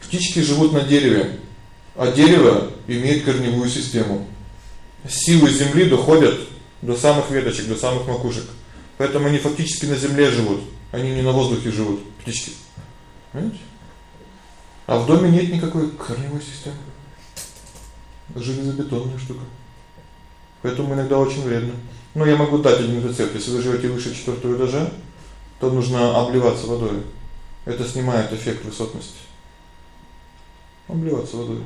S1: Птички живут на дереве. А дерево имеет корневую систему. Силы земли доходят до самых веточек, до самых макушек. Поэтому они фактически на земле живут. Они не на воздухе живут, птички. Понимаете? А в доме нет никакой корневой системы. Железобетонная штука. Поэтому иногда очень вредно. Но я могу дать один рецепт. Если вы живете выше четвёртого этажа, то нужно обливаться водой. Это снимает эффект высотности. Обливаться водой.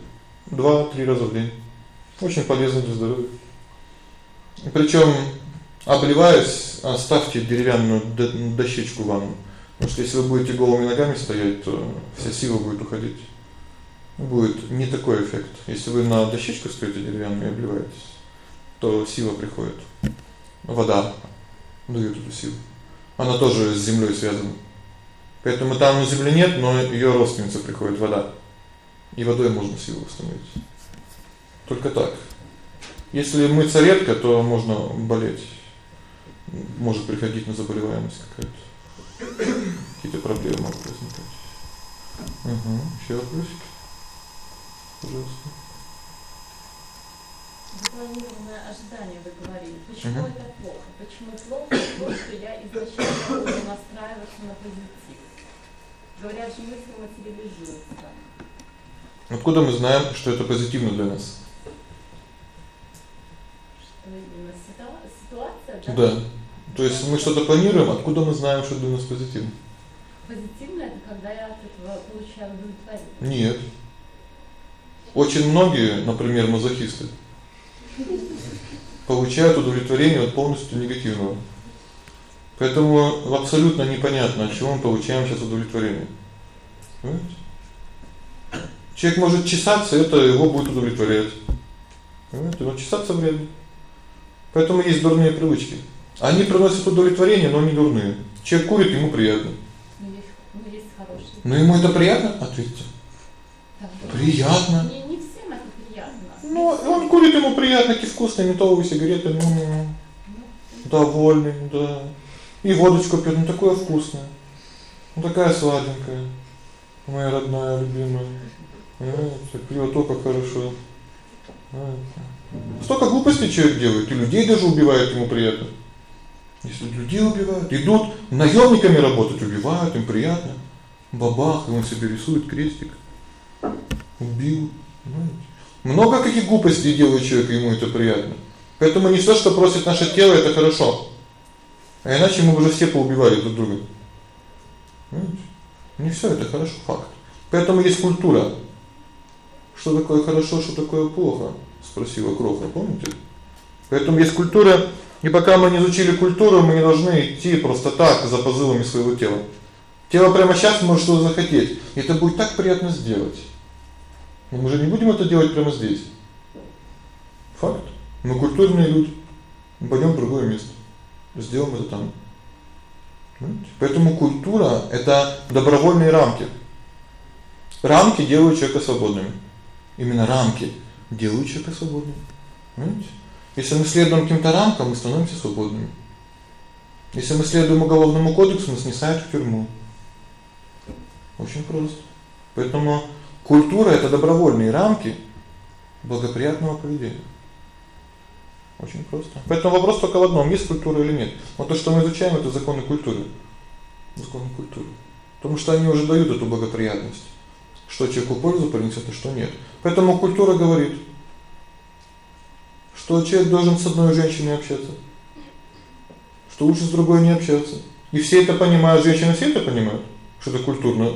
S1: 2-3 раза в день. Очень полезно для здоровья. Причём обливаясь, оставьте деревянную дощечку в ванну. Потому что если вы будете голыми ногами стоять, то вся сила будет уходить. Будет не такой эффект. Если вы на дощечку стоите деревянную и обливаетесь, то сила приходит. Вода даёт эту силу. Она тоже с землёй связана. Поэтому там на земле нет, но её родственница приходит вода. И водой можно силу восстановить. Только так. Если мыться редко, то можно болеть. Может приходить на заболеваемость какая-то. Какие-то проблемы могут возникать. Угу. Ещё вопросики? Пожалуйста.
S3: Запланированное ожидание вы говорили. Почему угу. это плохо? Почему плохо то, что я изначально буду настраиваться на позитив? Говорят же, мысли материализуются.
S1: Откуда мы знаем, что это позитивно для нас?
S3: Ситуация,
S1: да? Да. То есть мы что-то планируем, откуда мы знаем, что для нас позитивно?
S3: Позитивно это когда я от этого получаю удовлетворение.
S1: Нет. Очень многие, например, мазохисты, получают удовлетворение от полностью негативного. Поэтому абсолютно непонятно, от чего мы получаем сейчас удовлетворение. Понимаете? Человек может чесаться, это его будет удовлетворять. Понимаете? Но чесаться вредно. Поэтому есть дурные привычки. Они приносят удовлетворение, но не дурные. Человек курит, ему приятно.
S3: Ну есть, ну есть хорошие.
S1: Но ему это приятно? Ответьте.
S3: Да,
S1: приятно.
S3: Не, не всем это приятно.
S1: Ну, он курит, ему приятно, какие вкусные ментоловые сигареты, ну, ну, довольный, да. И водочку пьёт, ну такое вкусное. Ну такая сладенькая. Моя родная, любимая. Знаете, пьёт только хорошо. Знаете. Столько глупостей человек делает, и людей даже убивает, ему приятно. Если людей убивают, идут наёмниками работать, убивают, им приятно. Бабах, и он себе рисует крестик. Убил? Много каких глупостей делает человек, ему это приятно. Поэтому не всё, что просит наше тело это хорошо. А иначе мы бы уже все поубивали друг друга. Понимаете? Не всё это хорошо, факт. Поэтому есть культура. Что такое хорошо, что такое плохо, спросила Кроха, помните? Поэтому есть культура, и пока мы не изучили культуру, мы не должны идти просто так за позывами своего тела. Тело прямо сейчас может что-то захотеть, и это будет так приятно сделать. Но мы же не будем это делать прямо здесь. Факт. Мы культурные люди. Мы пойдём в другое место. Сделаем это там. Поэтому культура это добровольные рамки. Рамки делают человека свободным. Именно рамки делают человека свободным. Понимаете? Если мы следуем каким-то рамкам, мы становимся свободными. Если мы следуем уголовному кодексу, нас не садят в тюрьму. Очень просто. Поэтому культура это добровольные рамки благоприятного поведения. Очень просто. Поэтому вопрос только в одном: есть культура или нет. Вот то, что мы изучаем это законы культуры. Законы культуры. Потому что они уже дают эту благоприятность. Что человеку пользу принесет, а что нет. Поэтому культура говорит: что человек должен с одной женщиной общаться. Что лучше с другой не общаться. И все это понимают, женщины все это понимают, что это культурно.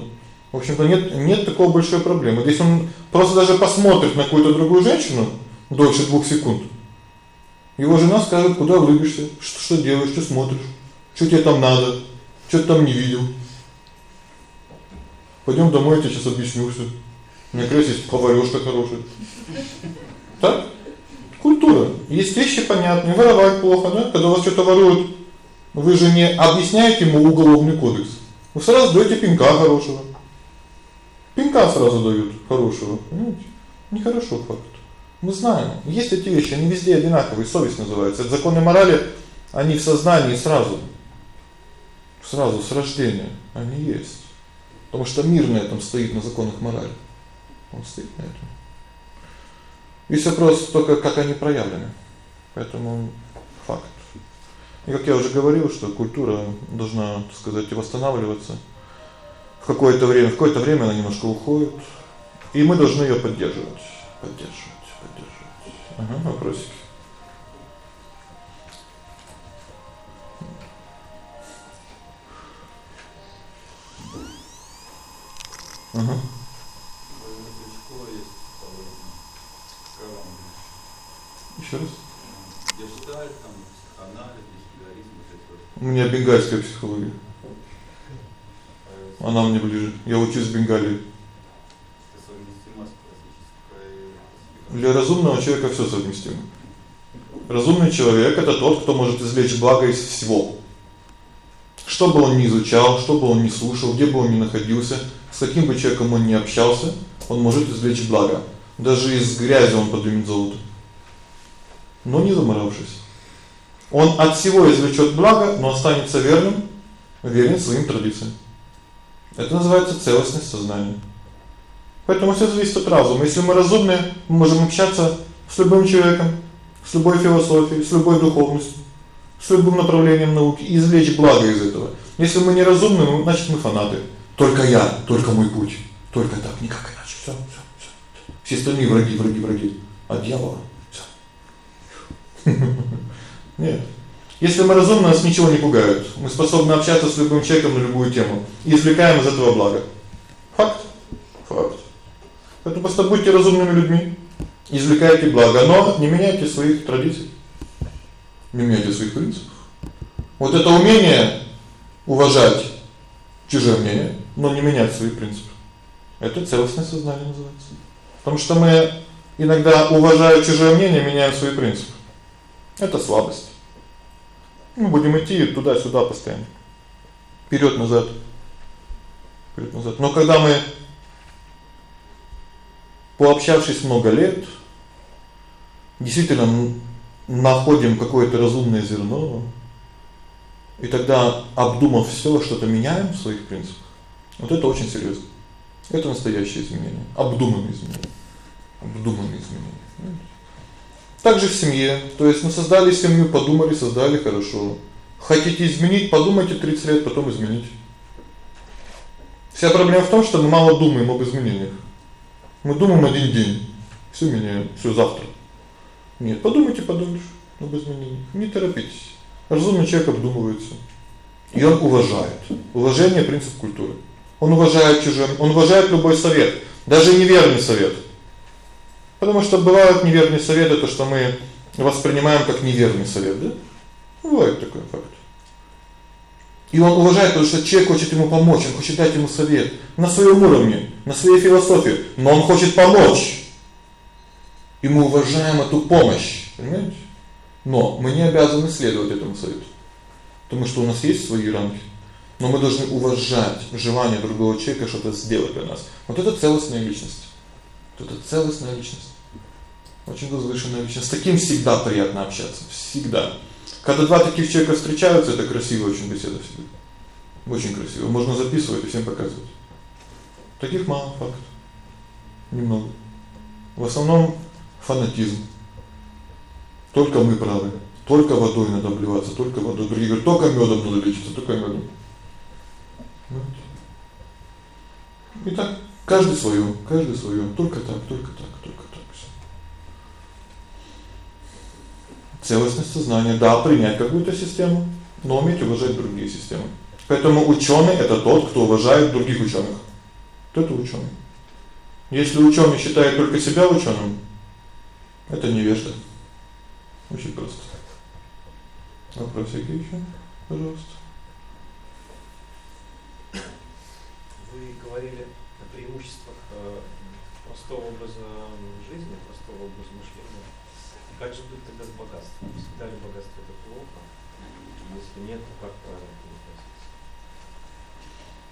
S1: В общем-то нет нет такой большой проблемы. Если он просто даже посмотрит на какую-то другую женщину дольше двух секунд, его жена скажет: "Куда улыбишься? Что что делаешь? Что смотришь? Что тебе там надо? Что ты там не видел?" Пойдём домой, я тебе сейчас объясню всё. Есть поварёшка хорошая. Так? Культура. Есть вещи понятные, воровать плохо, да? Когда вас что-то воруют, вы же не объясняете ему уголовный кодекс. Вы сразу даёте пинка хорошего. Пинка сразу дают хорошего, понимаете? Нехорошо факт. Мы знаем, есть эти вещи, они везде одинаковые, совесть называется. Это законы морали, они в сознании сразу. Сразу с рождения они есть. Потому что мир на этом стоит на законах морали. Он стоит на этом. Весь вопрос только как они проявлены. Поэтому факт. И как я уже говорил, что культура должна, так сказать, восстанавливаться. В какое-то время, в какое-то время она немножко уходит, и мы должны её поддерживать, поддерживать, Ага, вопросики. Ага. Ещё раз.
S4: Гештальт, там, психоанализ, бихевиоризм,
S1: У меня бенгальская психология. Она мне ближе. Я учусь в Бенгалии. Для разумного человека всё совместимо. Разумный человек это тот, кто может извлечь благо из всего. Что бы он ни изучал, что бы он ни слушал, где бы он ни находился, с каким бы человеком он ни общался, он может извлечь благо. Даже из грязи он поднимет золото. Но не заморавшись. Он от всего извлечёт благо, но останется верным, верен своим традициям. Это называется целостность сознания. Поэтому всё зависит от разума. Если мы разумные, мы можем общаться с любым человеком, с любой философией, с любой духовностью, с любым направлением науки и извлечь благо из этого. Если мы неразумны, значит мы фанаты. Только я, только мой путь, только так, никак иначе. Всё, всё, всё. Все остальные враги, враги, враги. А дьявол всё. <laughs> Нет. Если мы разумны, нас ничего не пугает. Мы способны общаться с любым человеком на любую тему и извлекаем из этого благо. Факт. Факт. Поэтому просто будьте разумными людьми, извлекайте благо, но не меняйте своих традиций. Не меняйте своих принципов. Вот это умение уважать чужое мнение, но не менять свои принципы. Это целостное сознание называется. Потому что мы иногда уважая чужое мнение, меняем свои принципы. Это слабость. Мы будем идти туда-сюда постоянно. Вперёд-назад. Вперёд-назад. Но когда мы пообщавшись много лет, действительно находим какое-то разумное зерно, и тогда, обдумав всё, что-то меняем в своих принципах. Вот это очень серьёзно. Это настоящее изменение, обдуманное изменение. Обдуманное изменение. Также в семье, то есть мы создали семью, подумали, создали хорошо. Хотите изменить, подумайте 30 лет, потом измените. Вся проблема в том, что мы мало думаем об изменениях. Мы думаем один день, всё меняем, всё завтра. Нет, подумайте подольше об изменениях. Не торопитесь. Разумный человек обдумывается. И он уважает. Уважение принцип культуры. Он уважает чужое, он уважает любой совет, даже неверный совет. Потому что бывают неверные советы, то что мы воспринимаем как неверный совет, да? Бывает такой факт. И он уважает, потому что человек хочет ему помочь, он хочет дать ему совет на своем уровне, на своей философии, но он хочет помочь. И мы уважаем эту помощь, понимаете? Но мы не обязаны следовать этому совету. Потому что у нас есть свои рамки. Но мы должны уважать желание другого человека что-то сделать для нас. Вот это целостная личность. Вот это целостная личность. Очень возвышенная личность. С таким всегда приятно общаться, всегда. Когда два таких человека встречаются, это красиво очень беседа всегда. Очень красиво. Можно записывать и всем показывать. Таких мало факт. Немного. В основном фанатизм. Только мы правы. Только водой надо обливаться, только водой. Другие говорят, только мёдом надо лечиться, только мёдом. И так каждый своё, каждый так, только так, только так всё. Целостность сознания, да, принять какую-то систему, но уметь уважать другие системы. Поэтому учёный это тот, кто уважает других учёных. Кто это учёный? Если учёный считает только себя учёным, это невежда. Очень просто. Вопросики ещё? Пожалуйста.
S5: Вы говорили о преимуществах э, простого образа жизни, простого образа мышления. Как же быть тогда с богатством? Всегда ли богатство это плохо? Если нет, то как правильно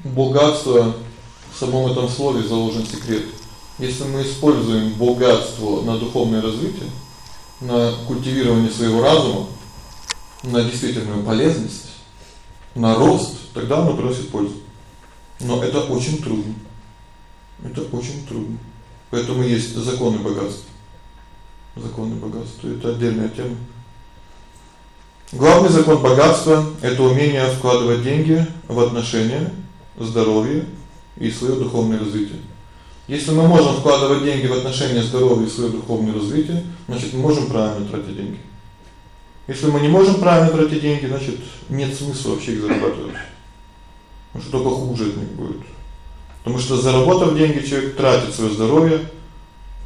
S1: к Богатство в самом этом слове заложен секрет. Если мы используем богатство на духовное развитие, на культивирование своего разума, на действительную полезность, на рост, тогда оно приносит пользу. Но это очень трудно. Это очень трудно. Поэтому есть законы богатства. Законы богатства это отдельная тема. Главный закон богатства это умение вкладывать деньги в отношения, здоровье и своё духовное развитие. Если мы можем вкладывать деньги в отношения, здоровье и своё духовное развитие, значит, мы можем правильно тратить деньги. Если мы не можем правильно тратить деньги, значит, нет смысла вообще их зарабатывать. Потому что только хуже от них будет. Потому что заработав деньги, человек тратит своё здоровье,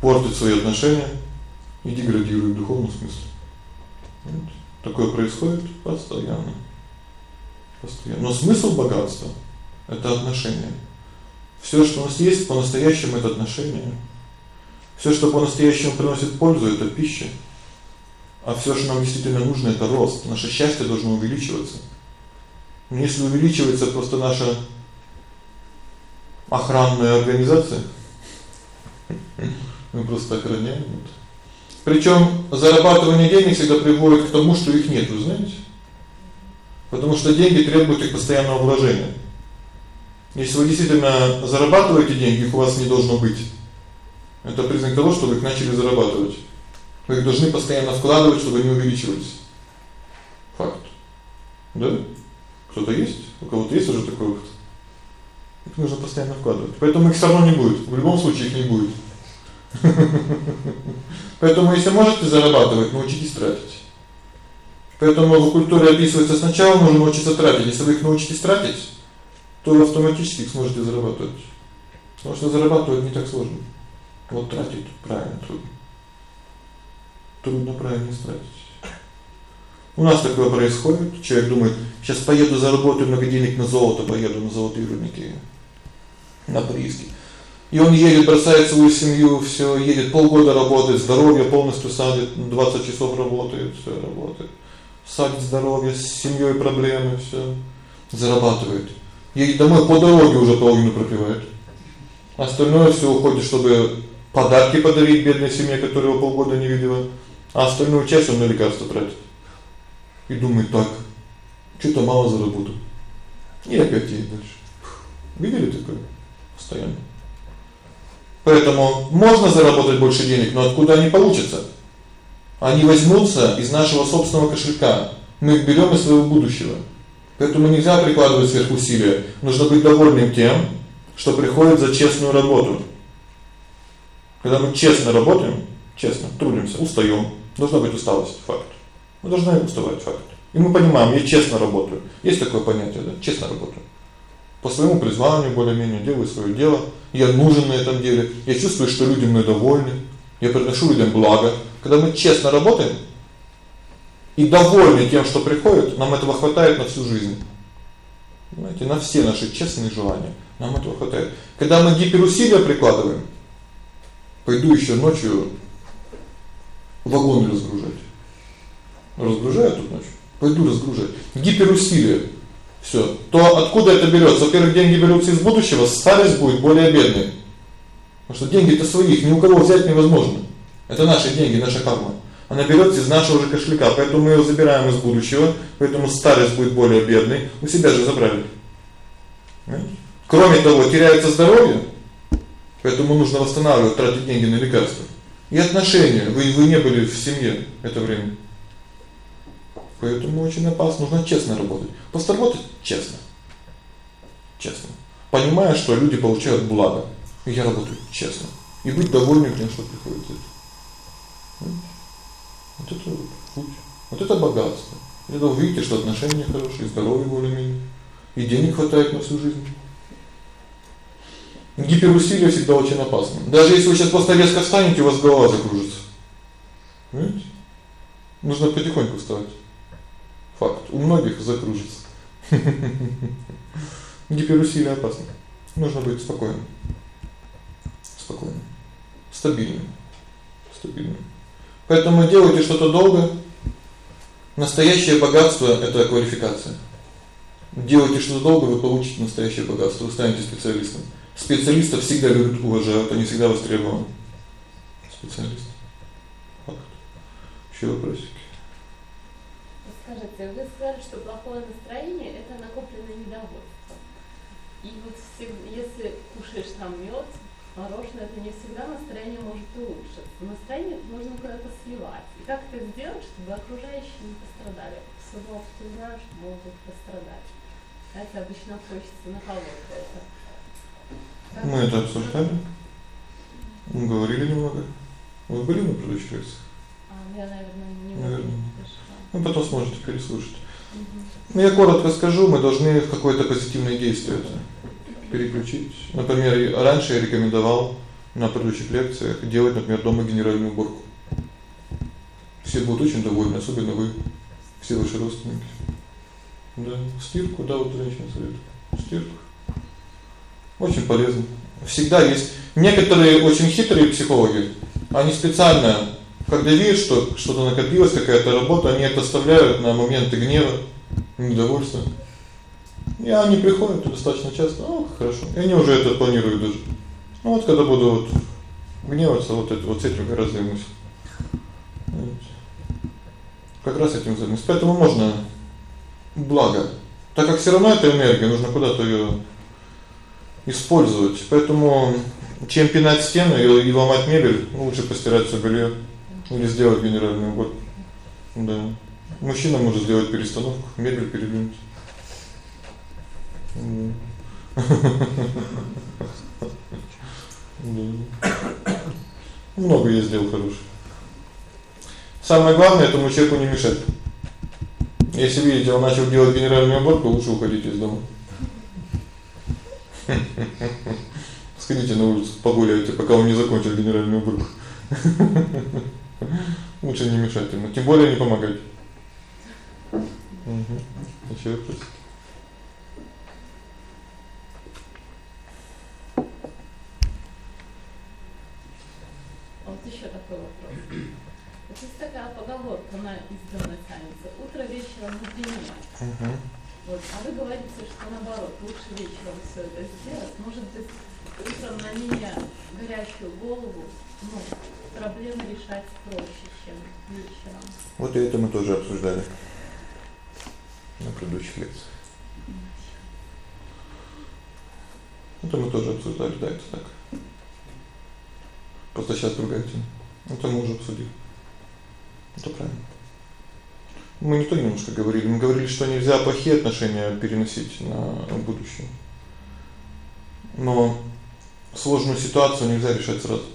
S1: портит свои отношения и деградирует в духовном смысле. Вот. Такое происходит постоянно. Постоянно. Но смысл богатства это отношения. Всё, что у нас есть, по-настоящему это отношения. Всё, что по-настоящему приносит пользу это пища. А всё, что нам действительно нужно это рост. Наше счастье должно увеличиваться. Но если увеличивается просто наша охранная организация, <laughs> мы просто охраняем. Причём зарабатывание денег всегда приводит к тому, что их нет, вы знаете? Потому что деньги требуют их постоянного вложения. Если вы действительно зарабатываете деньги, их у вас не должно быть. Это признак того, что вы их начали зарабатывать. Вы их должны постоянно вкладывать, чтобы они увеличивались. Факт. Да? Кто-то есть? У кого-то есть уже такой опыт? Их нужно постоянно вкладывать. Поэтому их всё равно не будет. В любом случае их не будет. Поэтому если можете зарабатывать, научитесь тратить. Поэтому в культуре описывается сначала нужно научиться тратить. Если вы их научитесь тратить, то автоматически их сможете зарабатывать. Потому что зарабатывать не так сложно. Вот тратить правильно трудно. Трудно правильно тратить. У нас такое происходит. Человек думает: "Сейчас поеду заработаю много денег на золото, поеду на золотые рудники, на прииски". И он едет, бросает свою семью, всё, едет полгода работает, здоровье полностью садит, 20 часов работает, всё работает. Садит здоровье, с семьёй проблемы, всё, зарабатывает едет домой по дороге уже половину пропивает. Остальное всё уходит, чтобы подарки подарить бедной семье, которая его полгода не видела, а остальную часть он на лекарства тратит. И думает: "Так, что-то мало заработал". И опять едет дальше. Видели такое? Постоянно. Поэтому можно заработать больше денег, но откуда они получатся? Они возьмутся из нашего собственного кошелька. Мы их берём из своего будущего. Поэтому нельзя прикладывать сверхусилия. Нужно быть довольным тем, что приходит за честную работу. Когда мы честно работаем, честно трудимся, устаём, должна быть усталость, факт. Мы должны уставать, факт. И мы понимаем, я честно работаю. Есть такое понятие, да, честно работаю. По своему призванию более-менее делаю своё дело. Я нужен на этом деле. Я чувствую, что люди мной довольны. Я приношу людям благо. Когда мы честно работаем, и довольны тем, что приходит, нам этого хватает на всю жизнь. Понимаете, на все наши честные желания. Нам этого хватает. Когда мы гиперусилия прикладываем, пойду ещё ночью вагоны разгружать. Разгружаю тут ночью. Пойду разгружать. Гиперусилие. Всё. То откуда это берётся? Во-первых, деньги берутся из будущего, старость будет более бедной. Потому что деньги-то своих ни у кого взять невозможно. Это наши деньги, наша карма она берётся из нашего же кошелька, поэтому мы её забираем из будущего, поэтому старость будет более бедной. У себя же забрали. Кроме того, теряется здоровье, поэтому нужно восстанавливать, тратить деньги на лекарства. И отношения. Вы вы не были в семье это время. Поэтому очень опасно, нужно честно работать. Просто работать честно. Честно. Понимая, что люди получают благо. И я работаю честно. И быть довольным тем, что приходит. Вот это путь. Вот это богатство. Это вы видите, что отношения хорошие, здоровье более-менее. И денег хватает на всю жизнь. Гиперусилие всегда очень опасно. Даже если вы сейчас просто резко встанете, у вас голова закружится. Понимаете? Нужно потихоньку вставать. Факт. У многих закружится. Гиперусилие опасно. Нужно быть спокойным. Спокойным. Стабильным. Стабильным. Поэтому делайте что-то долго. Настоящее богатство это квалификация. Делайте что-то долго, вы получите настоящее богатство, вы станете специалистом. Специалистов всегда любят, уважают, они всегда востребованы. Специалист. Факт. Ещё вопросики?
S3: Скажите, вы сказали, что плохое настроение это накопленное недовольство. И вот если кушаешь там мёд, мороженое, это не всегда настроение может улучшиться. Настроение нужно куда-то сливать. И как это сделать, чтобы окружающие не пострадали? С удовольствием знаю, что могут пострадать. Это обычно хочется на это.
S1: Как Мы это обсуждали. Мы говорили немного. Вы были на предыдущей лекции?
S3: А, я, наверное, не
S1: наверное. Ну, потом сможете переслушать. Ну, я коротко скажу, мы должны в какое-то позитивное действие это переключить. Например, раньше я рекомендовал на предыдущих лекциях делать, например, дома генеральную уборку. Все будут очень довольны, особенно вы, все ваши родственники. Да, стирку, да, вот женщина советует. Стирку. Очень полезно. Всегда есть некоторые очень хитрые психологи. Они специально, когда видят, что что-то накопилось, какая-то работа, они это оставляют на моменты гнева, недовольства. И они приходят достаточно часто. Ну, хорошо. И они уже это планируют даже. Ну вот когда буду вот гневаться, вот это вот с этим гораздо займусь. Как раз этим займусь. Поэтому можно благо. Так как всё равно это энергия, нужно куда-то её использовать. Поэтому чем пинать стену и, ломать мебель, лучше постирать всё белье или сделать генеральную уборку. Да. Мужчина может сделать перестановку, мебель передвинуть. Много я сделал хорошего. Самое главное этому человеку не мешать. Если видите, он начал делать генеральную уборку, лучше уходите из дома. Сходите на улицу, погуляйте, пока он не закончил генеральную уборку. Лучше не мешать ему, тем более не помогать. Угу. Ещё вопрос.
S3: Вот еще такой вопрос. Вот есть такая поговорка, она издавна тянется. Утро вечером.
S1: Угу.
S3: Вот, а вы говорите, что наоборот, лучше вечером все это сделать. Может быть, утром на меня горячую голову, ну, проблемы решать проще, чем вечером.
S1: Вот и это мы тоже обсуждали на предыдущих лекциях. Это мы тоже обсуждали, да, это так. Просто сейчас другая тема. Это мы уже обсудили. Это правильно. Мы не то немножко говорили, мы говорили, что нельзя плохие отношения переносить на будущее. Но сложную ситуацию нельзя решать сразу.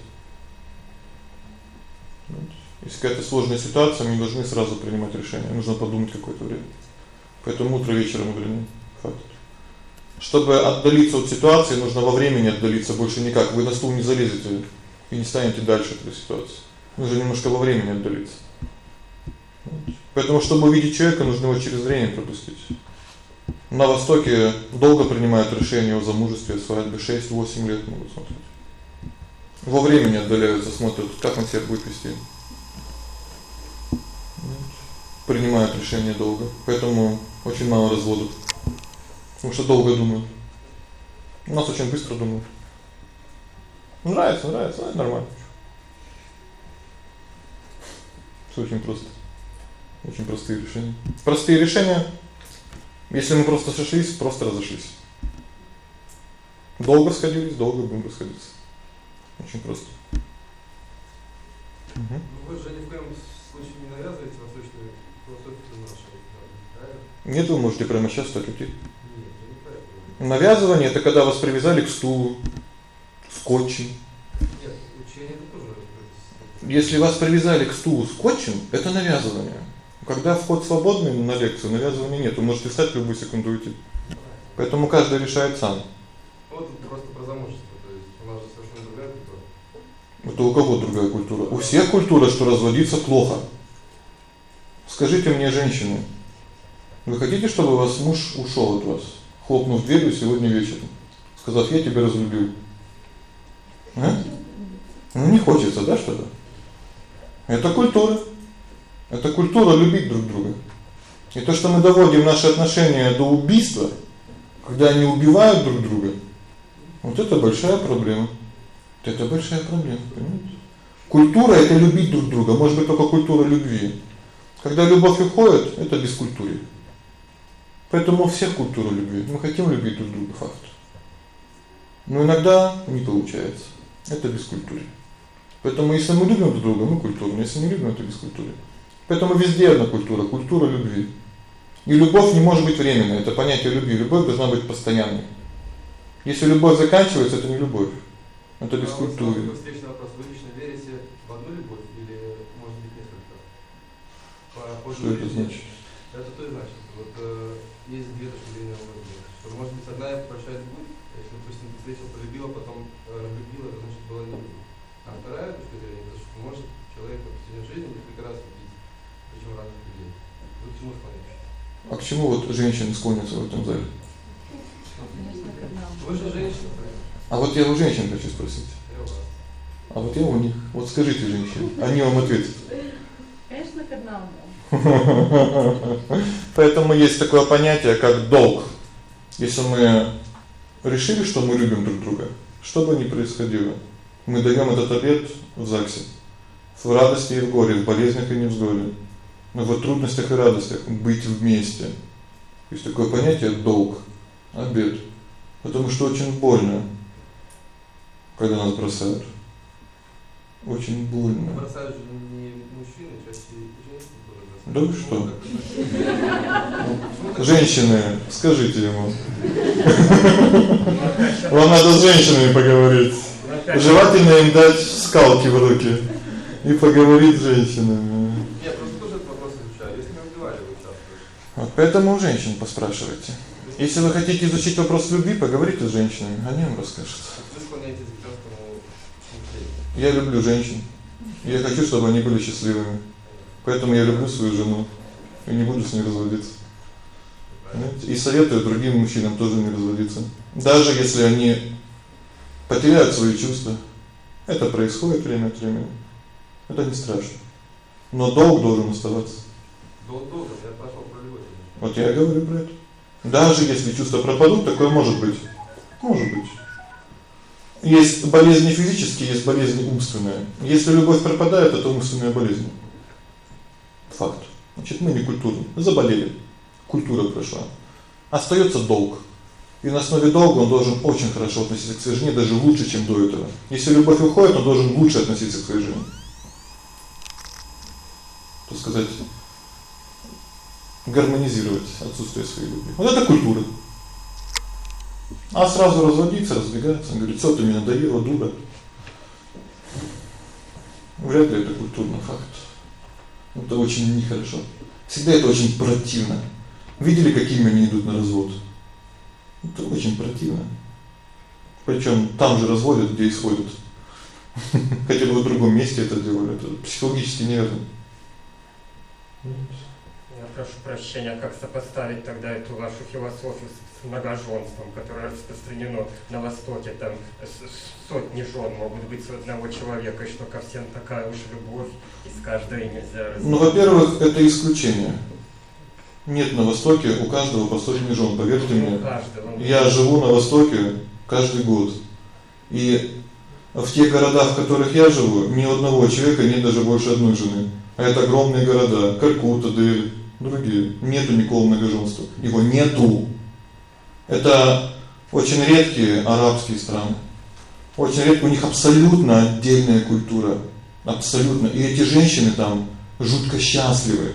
S1: Если какая-то сложная ситуация, мы не должны сразу принимать решение. Нужно подумать какое-то время. Поэтому утро вечером мудренее. Факт. Чтобы отдалиться от ситуации, нужно во времени отдалиться, больше никак. Вы на стул не залезете и не станете дальше этой ситуации. Нужно немножко во времени отдалиться. Поэтому чтобы увидеть человека, нужно его через зрение пропустить. На востоке долго принимают решения о замужестве, свадьбе, 6-8 лет могут смотреть. Во времени отдаляются, смотрят, как он себя будет вести. Принимают решения долго. Поэтому очень мало разводов. Потому что долго думают. У нас очень быстро думают. Нравится, нравится, это нормально. Всё очень просто. Очень простые решения. Простые решения. Если мы просто сошлись, просто разошлись. Долго сходились, долго будем расходиться. Очень просто.
S6: Угу. Ну вы же ни в коем случае не навязываете восточную
S1: Нет, вы можете прямо сейчас так идти.
S6: Не.
S1: Навязывание это когда вас привязали к стулу скотчем. Если вас привязали к стулу скотчем, это навязывание. Когда вход свободный на лекцию, навязывания нет. Вы можете встать в любую секунду уйти. Поэтому каждый решает сам.
S6: Вот просто про замужество, то есть у нас же совершенно другая культура.
S1: Это у кого другая культура? У всех культура, что разводиться плохо. Скажите мне, женщины, вы хотите, чтобы ваш муж ушёл от вас, хлопнув дверью сегодня вечером, сказав: "Я тебя разлюбил"? А? Ну не хочется, да, что-то? Это культура. Это культура любить друг друга. И то, что мы доводим наши отношения до убийства, когда они убивают друг друга, вот это большая проблема. Это большая проблема, понимаете? Культура это любить друг друга, может быть только культура любви. Когда любовь уходит, это бескультурье. Поэтому у всех культура любви. Мы хотим любить друг друга, факт. Но иногда не получается. Это бескультурье. Поэтому если мы любим друг друга, мы культурно, если не любим, это бескультурье. Поэтому везде одна культура культура любви. И любовь не может быть временной. Это понятие любви. Любовь должна быть постоянной. Если любовь заканчивается, это не любовь. Это бескультурье.
S6: А встречный вопрос: вы лично верите в одну любовь или может быть несколько? По
S1: Что это значит?
S6: Это то и значит. Вот э, есть две точки зрения в этом. Что может быть одна большая любовь, если, допустим, ты встретил, полюбила, потом э, разлюбила, это значит была не. А вторая точка зрения, это что может человек в течение жизни несколько раз любить, причем разных людей. Вы к чему склоняетесь?
S1: А к чему вот женщины склонятся в этом зале?
S6: Вы же женщина, правильно?
S1: А вот я у женщин хочу спросить.
S6: Я у вас.
S1: А вот я у них. Вот скажите женщине, они вам ответят.
S3: Конечно, к одному.
S1: Поэтому есть такое понятие, как долг. Если мы решили, что мы любим друг друга, что бы ни происходило, мы даём этот обет в ЗАГСе. В радости и в горе, в болезнях и невзгоде. Но в трудностях и радостях быть вместе. Есть такое понятие долг, обет. Потому что очень больно, когда нас бросают. Очень больно.
S6: Бросают же не мужчины, чаще женщины
S1: Да вы что? Женщины, скажите ему. Вам надо с женщинами поговорить. Желательно им дать скалки в руки и поговорить с женщинами.
S6: Я просто тоже этот вопрос изучаю. Если не убивали, вы участвуете.
S1: Вот поэтому у женщин поспрашивайте. Если вы хотите изучить вопрос любви, поговорите с женщинами, они вам расскажут.
S6: Вы склоняетесь к.
S1: Я люблю женщин. Я хочу, чтобы они были счастливыми. Поэтому я люблю свою жену и не буду с ней разводиться. И советую другим мужчинам тоже не разводиться. Даже если они потеряют свои чувства. Это происходит время от времени. Это не страшно. Но долг должен оставаться.
S6: Дол- Долго, я пошел про любовь.
S1: Вот я говорю про это. Даже если чувства пропадут, такое может быть. Может быть. Есть болезни физические, есть болезни умственные. Если любовь пропадает, это умственная болезнь. Факт. Значит, мы не культурны. Заболели. Культура прошла. Остаётся долг. И на основе долга он должен очень хорошо относиться к своей жене, даже лучше, чем до этого. Если любовь уходит, он должен лучше относиться к своей жене. То сказать, гармонизировать отсутствие своей любви. Вот это культура. А сразу разводиться, разбегаться, говорит: "Что ты меня надоела, дура?" Вряд ли это культурный факт. Это очень нехорошо. Всегда это очень противно. Видели, какими они идут на развод? Это очень противно. Причём там же разводят, где исходят. <laughs> Хотя бы в другом месте это делали. Это психологически неверно.
S7: Я прошу прощения, а как сопоставить тогда эту вашу философию с многоженством, которое распространено на Востоке, там сотни жен могут быть у одного человека, и что ко всем такая уж любовь, и с каждой нельзя раз-
S1: Ну, во-первых, это исключение. Нет на Востоке у каждого по сотне жен, поверьте
S7: Ну,
S1: мне.
S7: каждого.
S1: Я живу на Востоке каждый год. И в тех городах, в которых я живу, ни одного человека нет даже больше одной жены. А это огромные города: Калькутта, Дели, другие. Нету никакого многоженства. Его нету. Это очень редкие арабские страны. Очень редко у них абсолютно отдельная культура. Абсолютно. И эти женщины там жутко счастливы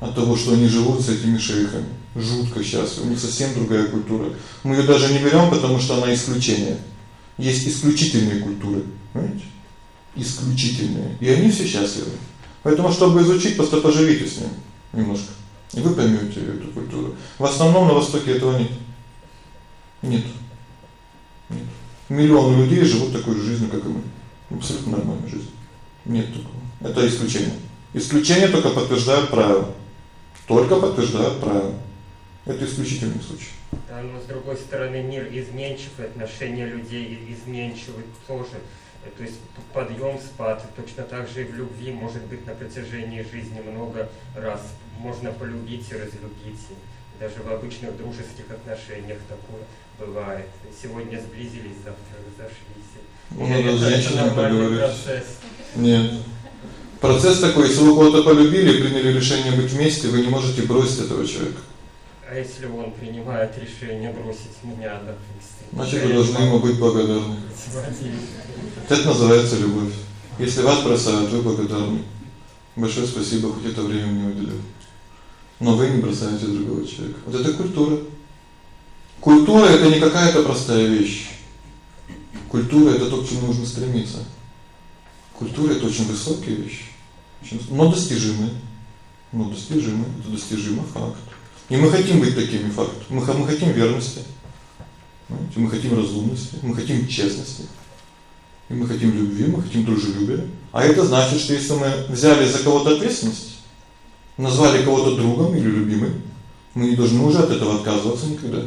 S1: от того, что они живут с этими шейхами. Жутко счастливы. У них совсем другая культура. Мы её даже не берём, потому что она исключение. Есть исключительные культуры, понимаете? Исключительные. И они все счастливы. Поэтому чтобы изучить, просто поживите с ним немножко. И вы поймёте эту культуру. В основном на востоке этого нет. Нет. Нет. Миллионы людей живут такой же жизнью, как и мы. Абсолютно нормальной жизнью. Нет такого. Это исключение. Исключения только подтверждают правило. Только подтверждают правило. Это исключительный случай.
S7: Да, но с другой стороны мир изменчив, и людей изменчивы тоже. То есть подъем, спад, точно так же и в любви может быть на протяжении жизни много раз. Можно полюбить и разлюбить. Даже в обычных дружеских отношениях такое бывает. Сегодня сблизились, завтра разошлись.
S1: Ну, надо с женщиной поговорить. Процесс. Нет. Процесс такой, если вы кого-то полюбили, приняли решение быть вместе, вы не можете бросить этого человека.
S7: А если он принимает решение бросить меня, допустим?
S1: Значит, вы должны ему быть благодарны. Это называется любовь. Если вас бросают, вы благодарны. Большое спасибо, хоть это время мне уделили. Но вы не бросаете другого человека. Вот это культура. Культура это не какая-то простая вещь. Культура это то, к чему нужно стремиться. Культура это очень высокая вещь. Очень, но достижимая. Но достижимая, это достижимый факт. И мы хотим быть такими фактами. Мы мы хотим верности. Мы хотим разумности, мы хотим честности. И мы хотим любви, мы хотим дружелюбия. А это значит, что если мы взяли за кого-то ответственность, назвали кого-то другом или любимым, мы не должны уже от этого отказываться никогда.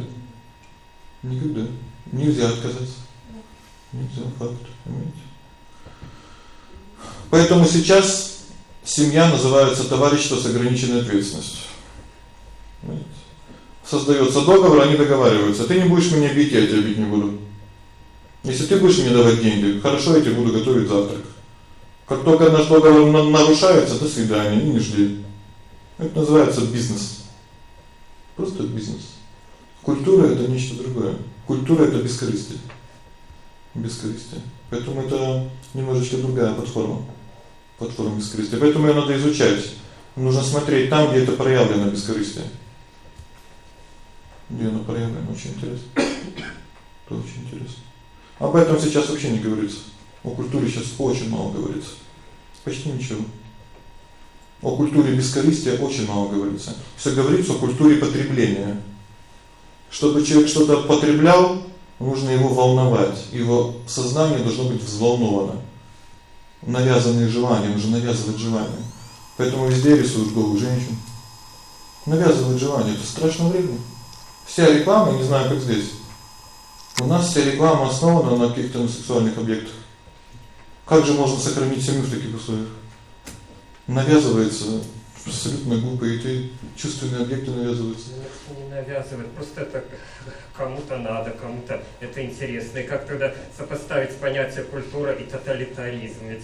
S1: Никогда. Нельзя отказаться. Нельзя факт, понимаете? Поэтому сейчас семья называется товарищество с ограниченной ответственностью. Понимаете? Создаётся договор, они договариваются. Ты не будешь меня бить, я тебя бить не буду. Если ты будешь мне давать деньги, хорошо, я тебе буду готовить завтрак. Как только наш договор нарушается, до свидания, не жди. Это называется бизнес. Просто бизнес. Культура это нечто другое. Культура это бескорыстие. Бескорыстие. Поэтому это немножечко другая платформа. Платформа бескорыстия. Поэтому её надо изучать. Нужно смотреть там, где это проявлено бескорыстие. Где оно проявлено, очень интересно. Это очень интересно. Об этом сейчас вообще не говорится. О культуре сейчас очень мало говорится. Почти ничего. О культуре бескорыстия очень мало говорится. Всё говорится о культуре потребления. Чтобы человек что-то потреблял, нужно его волновать. Его сознание должно быть взволновано. Навязанные желания, нужно навязывать желания. Поэтому везде рисуют голых женщин. Навязывают желания это страшно вредно. Вся реклама, не знаю, как здесь. У нас вся реклама основана на каких-то сексуальных объектах. Как же можно сохранить семью в таких условиях? Навязывается абсолютно глупые эти чувственные объекты навязываются.
S7: Не навязывают, просто это кому-то надо, кому-то это интересно. И как тогда сопоставить понятие культура и тоталитаризм? Ведь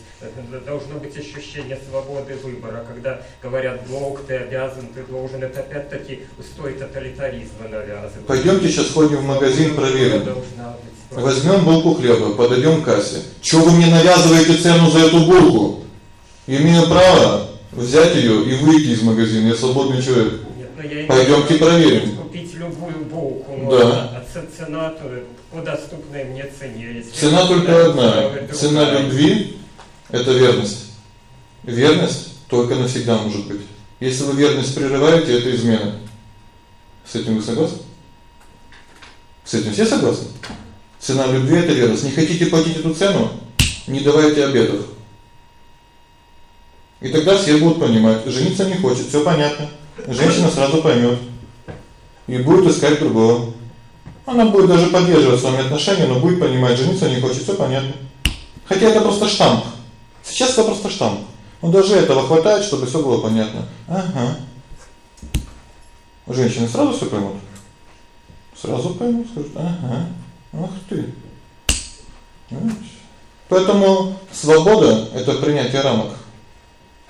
S7: должно быть ощущение свободы выбора, когда говорят долг, ты обязан, ты должен, это опять-таки устой тоталитаризма навязывают.
S1: Пойдёмте сейчас сходим в магазин, проверим. Возьмём булку хлеба, подойдём к кассе. Что вы мне навязываете цену за эту булку? Имею право взять её и выйти из магазина. Я свободный человек. Пойдёмте проверим.
S7: Купить любую булку,
S1: да.
S7: а цена по доступной мне цене.
S1: Цена только одна. Цена любви это верность. Верность только навсегда может быть. Если вы верность прерываете, это измена. С этим вы согласны? С этим все согласны? Цена любви это верность. Не хотите платить эту цену? Не давайте обетов. И тогда все будут понимать, жениться не хочет, всё понятно. Женщина сразу поймёт и будет искать другого. Она будет даже поддерживать с вами отношения, но будет понимать, жениться не хочет, всё понятно. Хотя это просто штамп. Сейчас это просто штамп. Но даже этого хватает, чтобы всё было понятно. Ага. Женщины сразу всё поймут. Сразу поймут, скажут: "Ага. Ах ты". Понимаешь? Поэтому свобода это принятие рамок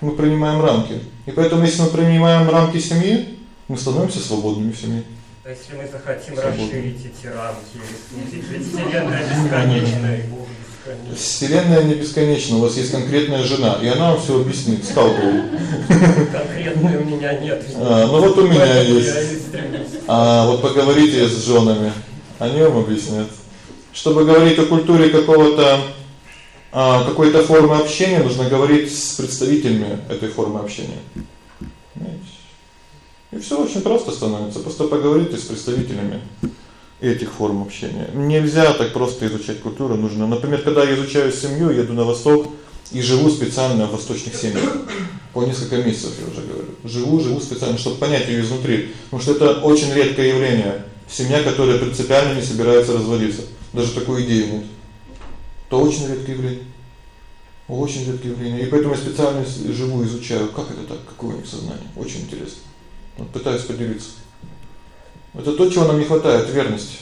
S1: мы принимаем рамки. И поэтому если мы принимаем рамки семьи, мы становимся свободными в семье.
S7: А если мы захотим Свободно. расширить эти рамки, ведь вселенная бесконечная,
S1: Вселенная не бесконечна, у вас есть конкретная жена, и она вам всё объяснит, сталкивал.
S7: Конкретной у меня нет.
S1: А, ну вот у меня есть. А вот поговорите с женами, они вам объяснят. Чтобы говорить о культуре какого-то какой-то формы общения нужно говорить с представителями этой формы общения. Понимаете? И всё очень просто становится. Просто поговорите с представителями этих форм общения. Нельзя так просто изучать культуру, нужно. Например, когда я изучаю семью, еду на восток и живу специально в восточных семьях. По несколько месяцев я уже говорю. Живу, живу специально, чтобы понять её изнутри, потому что это очень редкое явление. Семья, которая принципиально не собирается разводиться. Даже такой идеи нет. Это очень редкое явление. Очень редкое явление. И поэтому я специально живу, изучаю, как это так, какое у них сознание. Очень интересно. Вот пытаюсь поделиться. Это то, чего нам не хватает верности.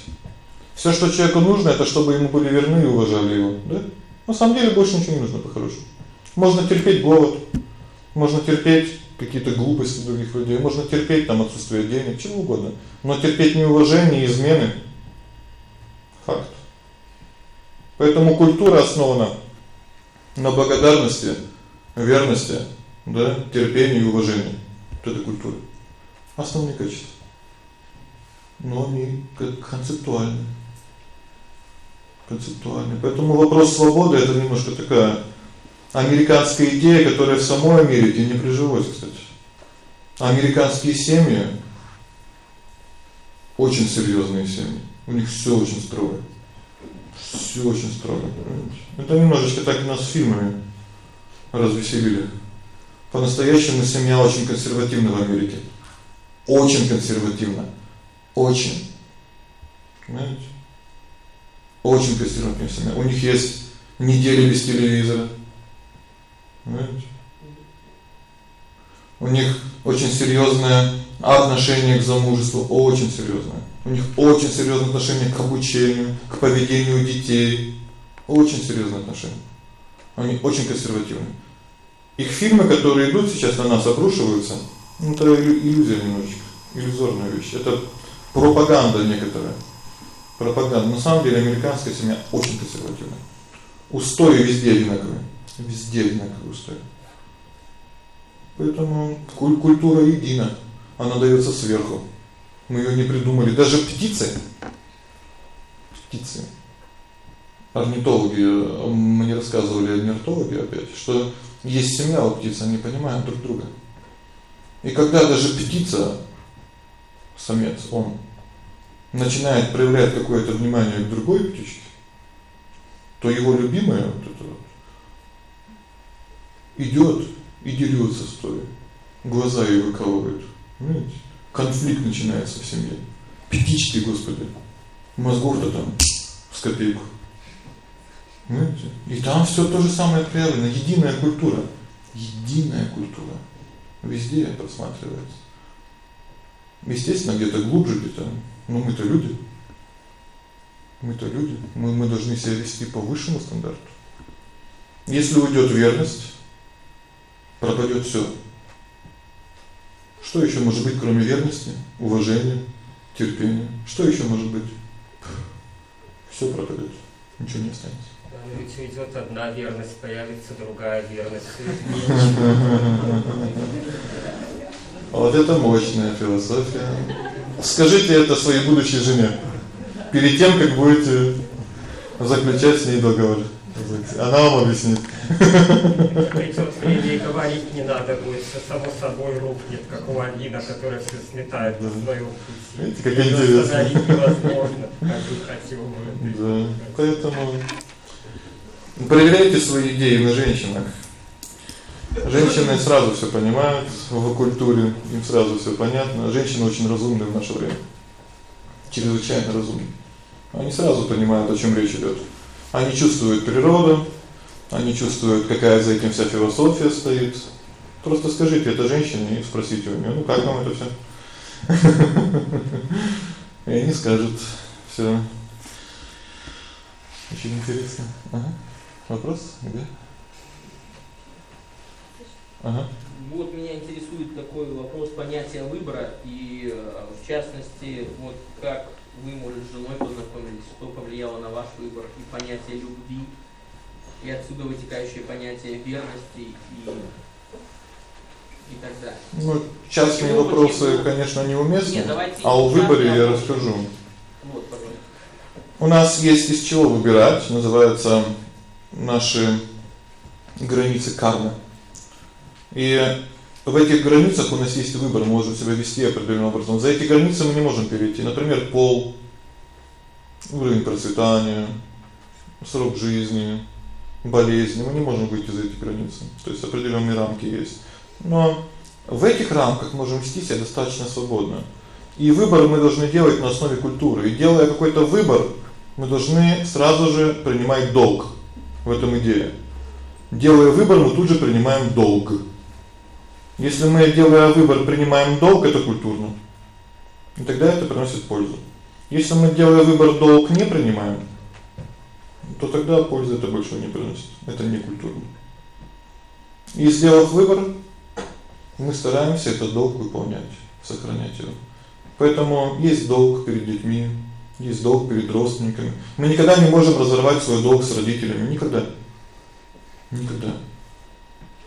S1: Всё, что человеку нужно это чтобы ему были верны и уважали его, да? На самом деле больше ничего не нужно по-хорошему. Можно терпеть голод, можно терпеть какие-то глупости других людей, можно терпеть там отсутствие денег, чего угодно, но терпеть неуважение измены факт. Поэтому культура основана на благодарности, верности, да, терпении и уважении. Вот это культура. Основные качества. Но они как концептуальны. Концептуальны. Поэтому вопрос свободы это немножко такая американская идея, которая в самой Америке не прижилась, кстати. Американские семьи очень серьёзные семьи. У них всё очень строго. Всё очень строго, понимаете? Это немножечко так нас фильмами развеселили. По-настоящему семья очень консервативна в Америке. Очень консервативна. Очень. Понимаете? Очень консервативная семья. У них есть недели без телевизора. Понимаете? У них очень серьёзное отношение к замужеству, очень серьёзное. У них очень серьёзное отношение к обучению, к поведению детей. Очень серьёзное отношение. Они очень консервативны. Их фильмы, которые идут сейчас на нас обрушиваются, ну это иллюзия немножечко, иллюзорная вещь. Это пропаганда некоторая. Пропаганда. На самом деле американская семья очень консервативная. Устои везде одинаковые. Везде одинаковые устои. Поэтому культура едина. Она даётся сверху. Мы её не придумали. Даже птицы. Птицы. Орнитологи мне рассказывали орнитологи опять, что есть семья у птиц, они понимают друг друга. И когда даже птица самец, он начинает проявлять какое-то внимание к другой птичке, то его любимая вот это вот идёт и с той. Глаза ей выкалывает. Понимаете? Конфликт начинается в семье. Птички, Господи. Мозгов-то там с копейку. Понимаете? И там всё то же самое проявлено, единая культура. Единая культура. Везде просматривается. Естественно, где-то глубже, где-то, ну мы-то люди. Мы-то люди. Мы мы должны себя вести по высшему стандарту. Если уйдёт верность, пропадёт всё. Что ещё может быть, кроме верности, уважения, терпения? Что ещё может быть? Всё пропадёт. Ничего не останется.
S7: Ведь уйдёт одна верность, появится другая верность.
S1: Вот это мощная философия. Скажите это своей будущей жене перед тем, как будете заключать с ней договор. Она вам объяснит.
S7: Причём время и говорить не надо будет, всё само собой рухнет, как у лавина, которая всё сметает в свою путь.
S1: Видите, как интересно.
S7: невозможно, как бы хотел бы.
S1: Да. Поэтому проверяйте свои идеи на женщинах. Женщины сразу всё понимают в культуре, им сразу всё понятно. Женщины очень разумные в наше время. Чрезвычайно разумные. Они сразу понимают, о чём речь идёт. Они чувствуют природу, они чувствуют, какая за этим вся философия стоит. Просто скажите это женщине и спросите у неё: "Ну как вам это всё?" <laughs> И они скажут: "Всё очень интересно". Ага. Вопрос? Где? Ага.
S8: Вот меня интересует такой вопрос понятия выбора и в частности, вот как вы, может, с женой познакомились, что повлияло на ваш выбор и понятие любви, и отсюда вытекающее понятие верности и и так далее.
S1: Ну, частные вопросы, конечно, неуместны,
S8: Нет, давайте
S1: а о выборе я расскажу.
S8: Вот, пожалуйста.
S1: У нас есть из чего выбирать, называется наши границы кармы. И в этих границах у нас есть выбор, мы можем себя вести определенным образом. За эти границы мы не можем перейти. Например, пол, уровень процветания, срок жизни, болезни. Мы не можем выйти за эти границы. То есть определённые рамки есть. Но в этих рамках можем вести себя достаточно свободно. И выбор мы должны делать на основе культуры. И делая какой-то выбор, мы должны сразу же принимать долг. В этом идея. Делая выбор, мы тут же принимаем долг. Если мы делая выбор принимаем долг это культурно. И тогда это приносит пользу. Если мы делая выбор долг не принимаем, то тогда пользы это больше не приносит. Это не культурно. И сделав выбор, мы стараемся этот долг выполнять, сохранять его. Поэтому есть долг перед детьми, есть долг перед родственниками. Мы никогда не можем разорвать свой долг с родителями, никогда. Никогда.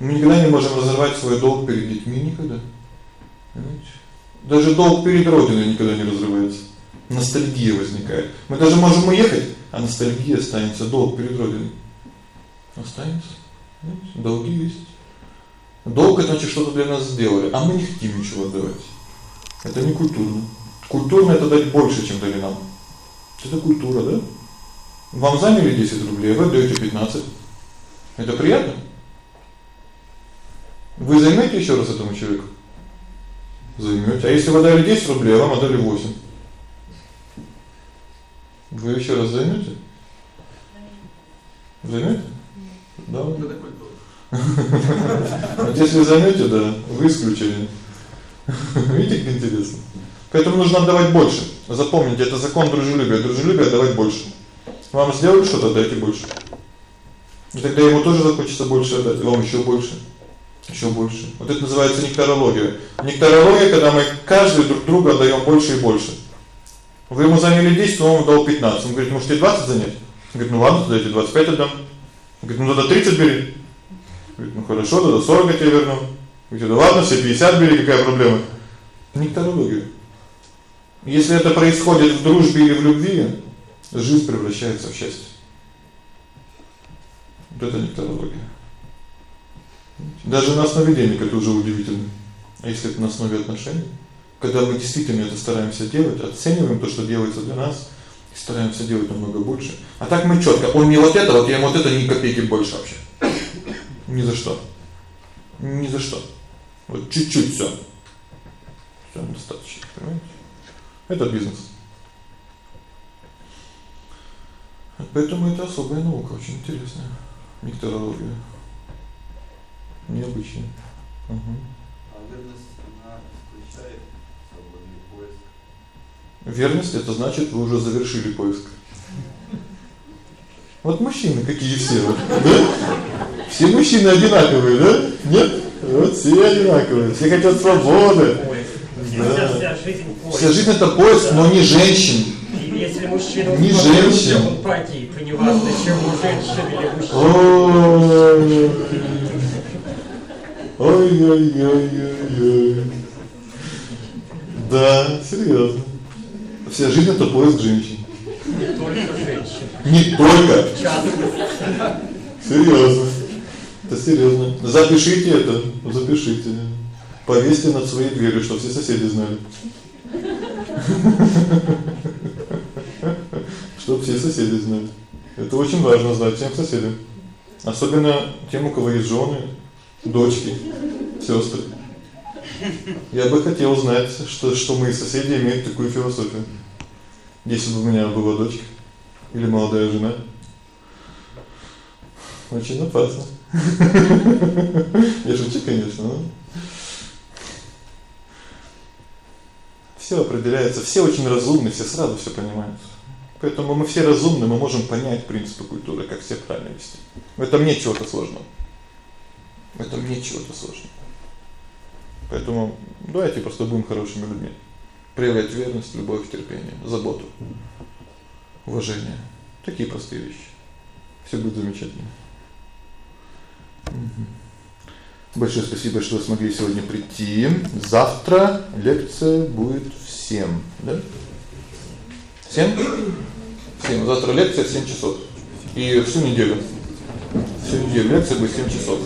S1: Мы никогда не можем разорвать свой долг перед детьми никогда. Понимаете? Даже долг перед родиной никогда не разрывается. Ностальгия возникает. Мы даже можем уехать, а ностальгия останется, долг перед родиной останется. Понимаете? Долги есть. Долг это значит что-то для нас сделали, а мы не хотим ничего отдавать. Это не культурно. Культурно это дать больше, чем дали нам. Это культура, да? Вам заняли 10 рублей, вы даёте 15. Это приятно? Вы займете ещё раз этому человеку? Займёте. А если вы дали 10 рублей, а вам отдали 8? Вы ещё раз займёте? Займёте? Да.
S6: Это культура. <laughs>
S1: Вот если займёте, да, вы исключение. <laughs> Видите, как интересно. Поэтому нужно отдавать больше. Запомните, это закон дружелюбия. Дружелюбие отдавать больше. Вам сделали что-то, дайте больше. И тогда ему тоже захочется больше отдать, вам ещё больше. Ещё больше. Вот это называется нектарология. Нектарология, когда мы каждый друг другу отдаём больше и больше. Вы ему заняли 10, он вам дал 15. Он говорит: "Может, и 20 занять?" Говорит: "Ну ладно, тогда эти 25 отдам". Говорит: "Ну тогда 30 бери". Говорит: "Ну хорошо, тогда 40 я тебе верну". Говорит: "Да ладно, все 50 бери, какая проблема?" Нектарология. Если это происходит в дружбе или в любви, жизнь превращается в счастье. Вот это нектарология. Даже на основе денег это уже удивительно. А если это на основе отношений, когда мы действительно это стараемся делать, оцениваем то, что делается для нас, и стараемся делать намного больше. А так мы чётко, он мне вот это, вот я ему вот это ни копейки больше вообще. Ни за что. Ни за что. Вот чуть-чуть всё. Всё достаточно, понимаете? Это бизнес. Поэтому это особая наука, очень интересная. Микторология. Необычная. Угу.
S4: А верность, она включает свободный поиск.
S1: Верность это значит, вы уже завершили поиск. Вот мужчины какие все, да? Все мужчины одинаковые, да? Нет? Вот все одинаковые. Все хотят свободы.
S7: Да. Вся жизнь поиск.
S1: Вся жизнь это поиск, но не женщин.
S7: И если мужчина
S1: Не
S7: он
S1: женщин.
S7: он погиб, и неважно, чему женщина или мужчина.
S1: Ой. Ой-ой-ой-ой. Да, серьёзно. Вся жизнь это поиск женщин.
S7: Не только женщин.
S1: Не только. Серьёзно. Это серьёзно. Запишите это, запишите. Повесьте над своей дверью, чтобы все соседи знали. Чтобы все соседи знали. Это очень важно знать всем соседям. Особенно тем, у кого есть жены, дочки, сестры. Я бы хотел знать, что что мои соседи имеют такую философию. Если бы у меня была дочка или молодая жена. Очень опасно. Я шучу, конечно, но Всё определяется, все очень разумны, все сразу всё понимают. Поэтому мы все разумны, мы можем понять принципы культуры, как все правильно вести. В этом нет чего-то сложного. В этом нет чего-то сложного. Поэтому давайте просто будем хорошими людьми. Проявлять верность, любовь, терпение, заботу, уважение. Такие простые вещи. Всё будет замечательно. Угу. Большое спасибо, что смогли сегодня прийти. Завтра лекция будет в 7, да? 7? 7. Завтра лекция в 7 часов. И всю неделю. Всю неделю лекция будет в 7 часов.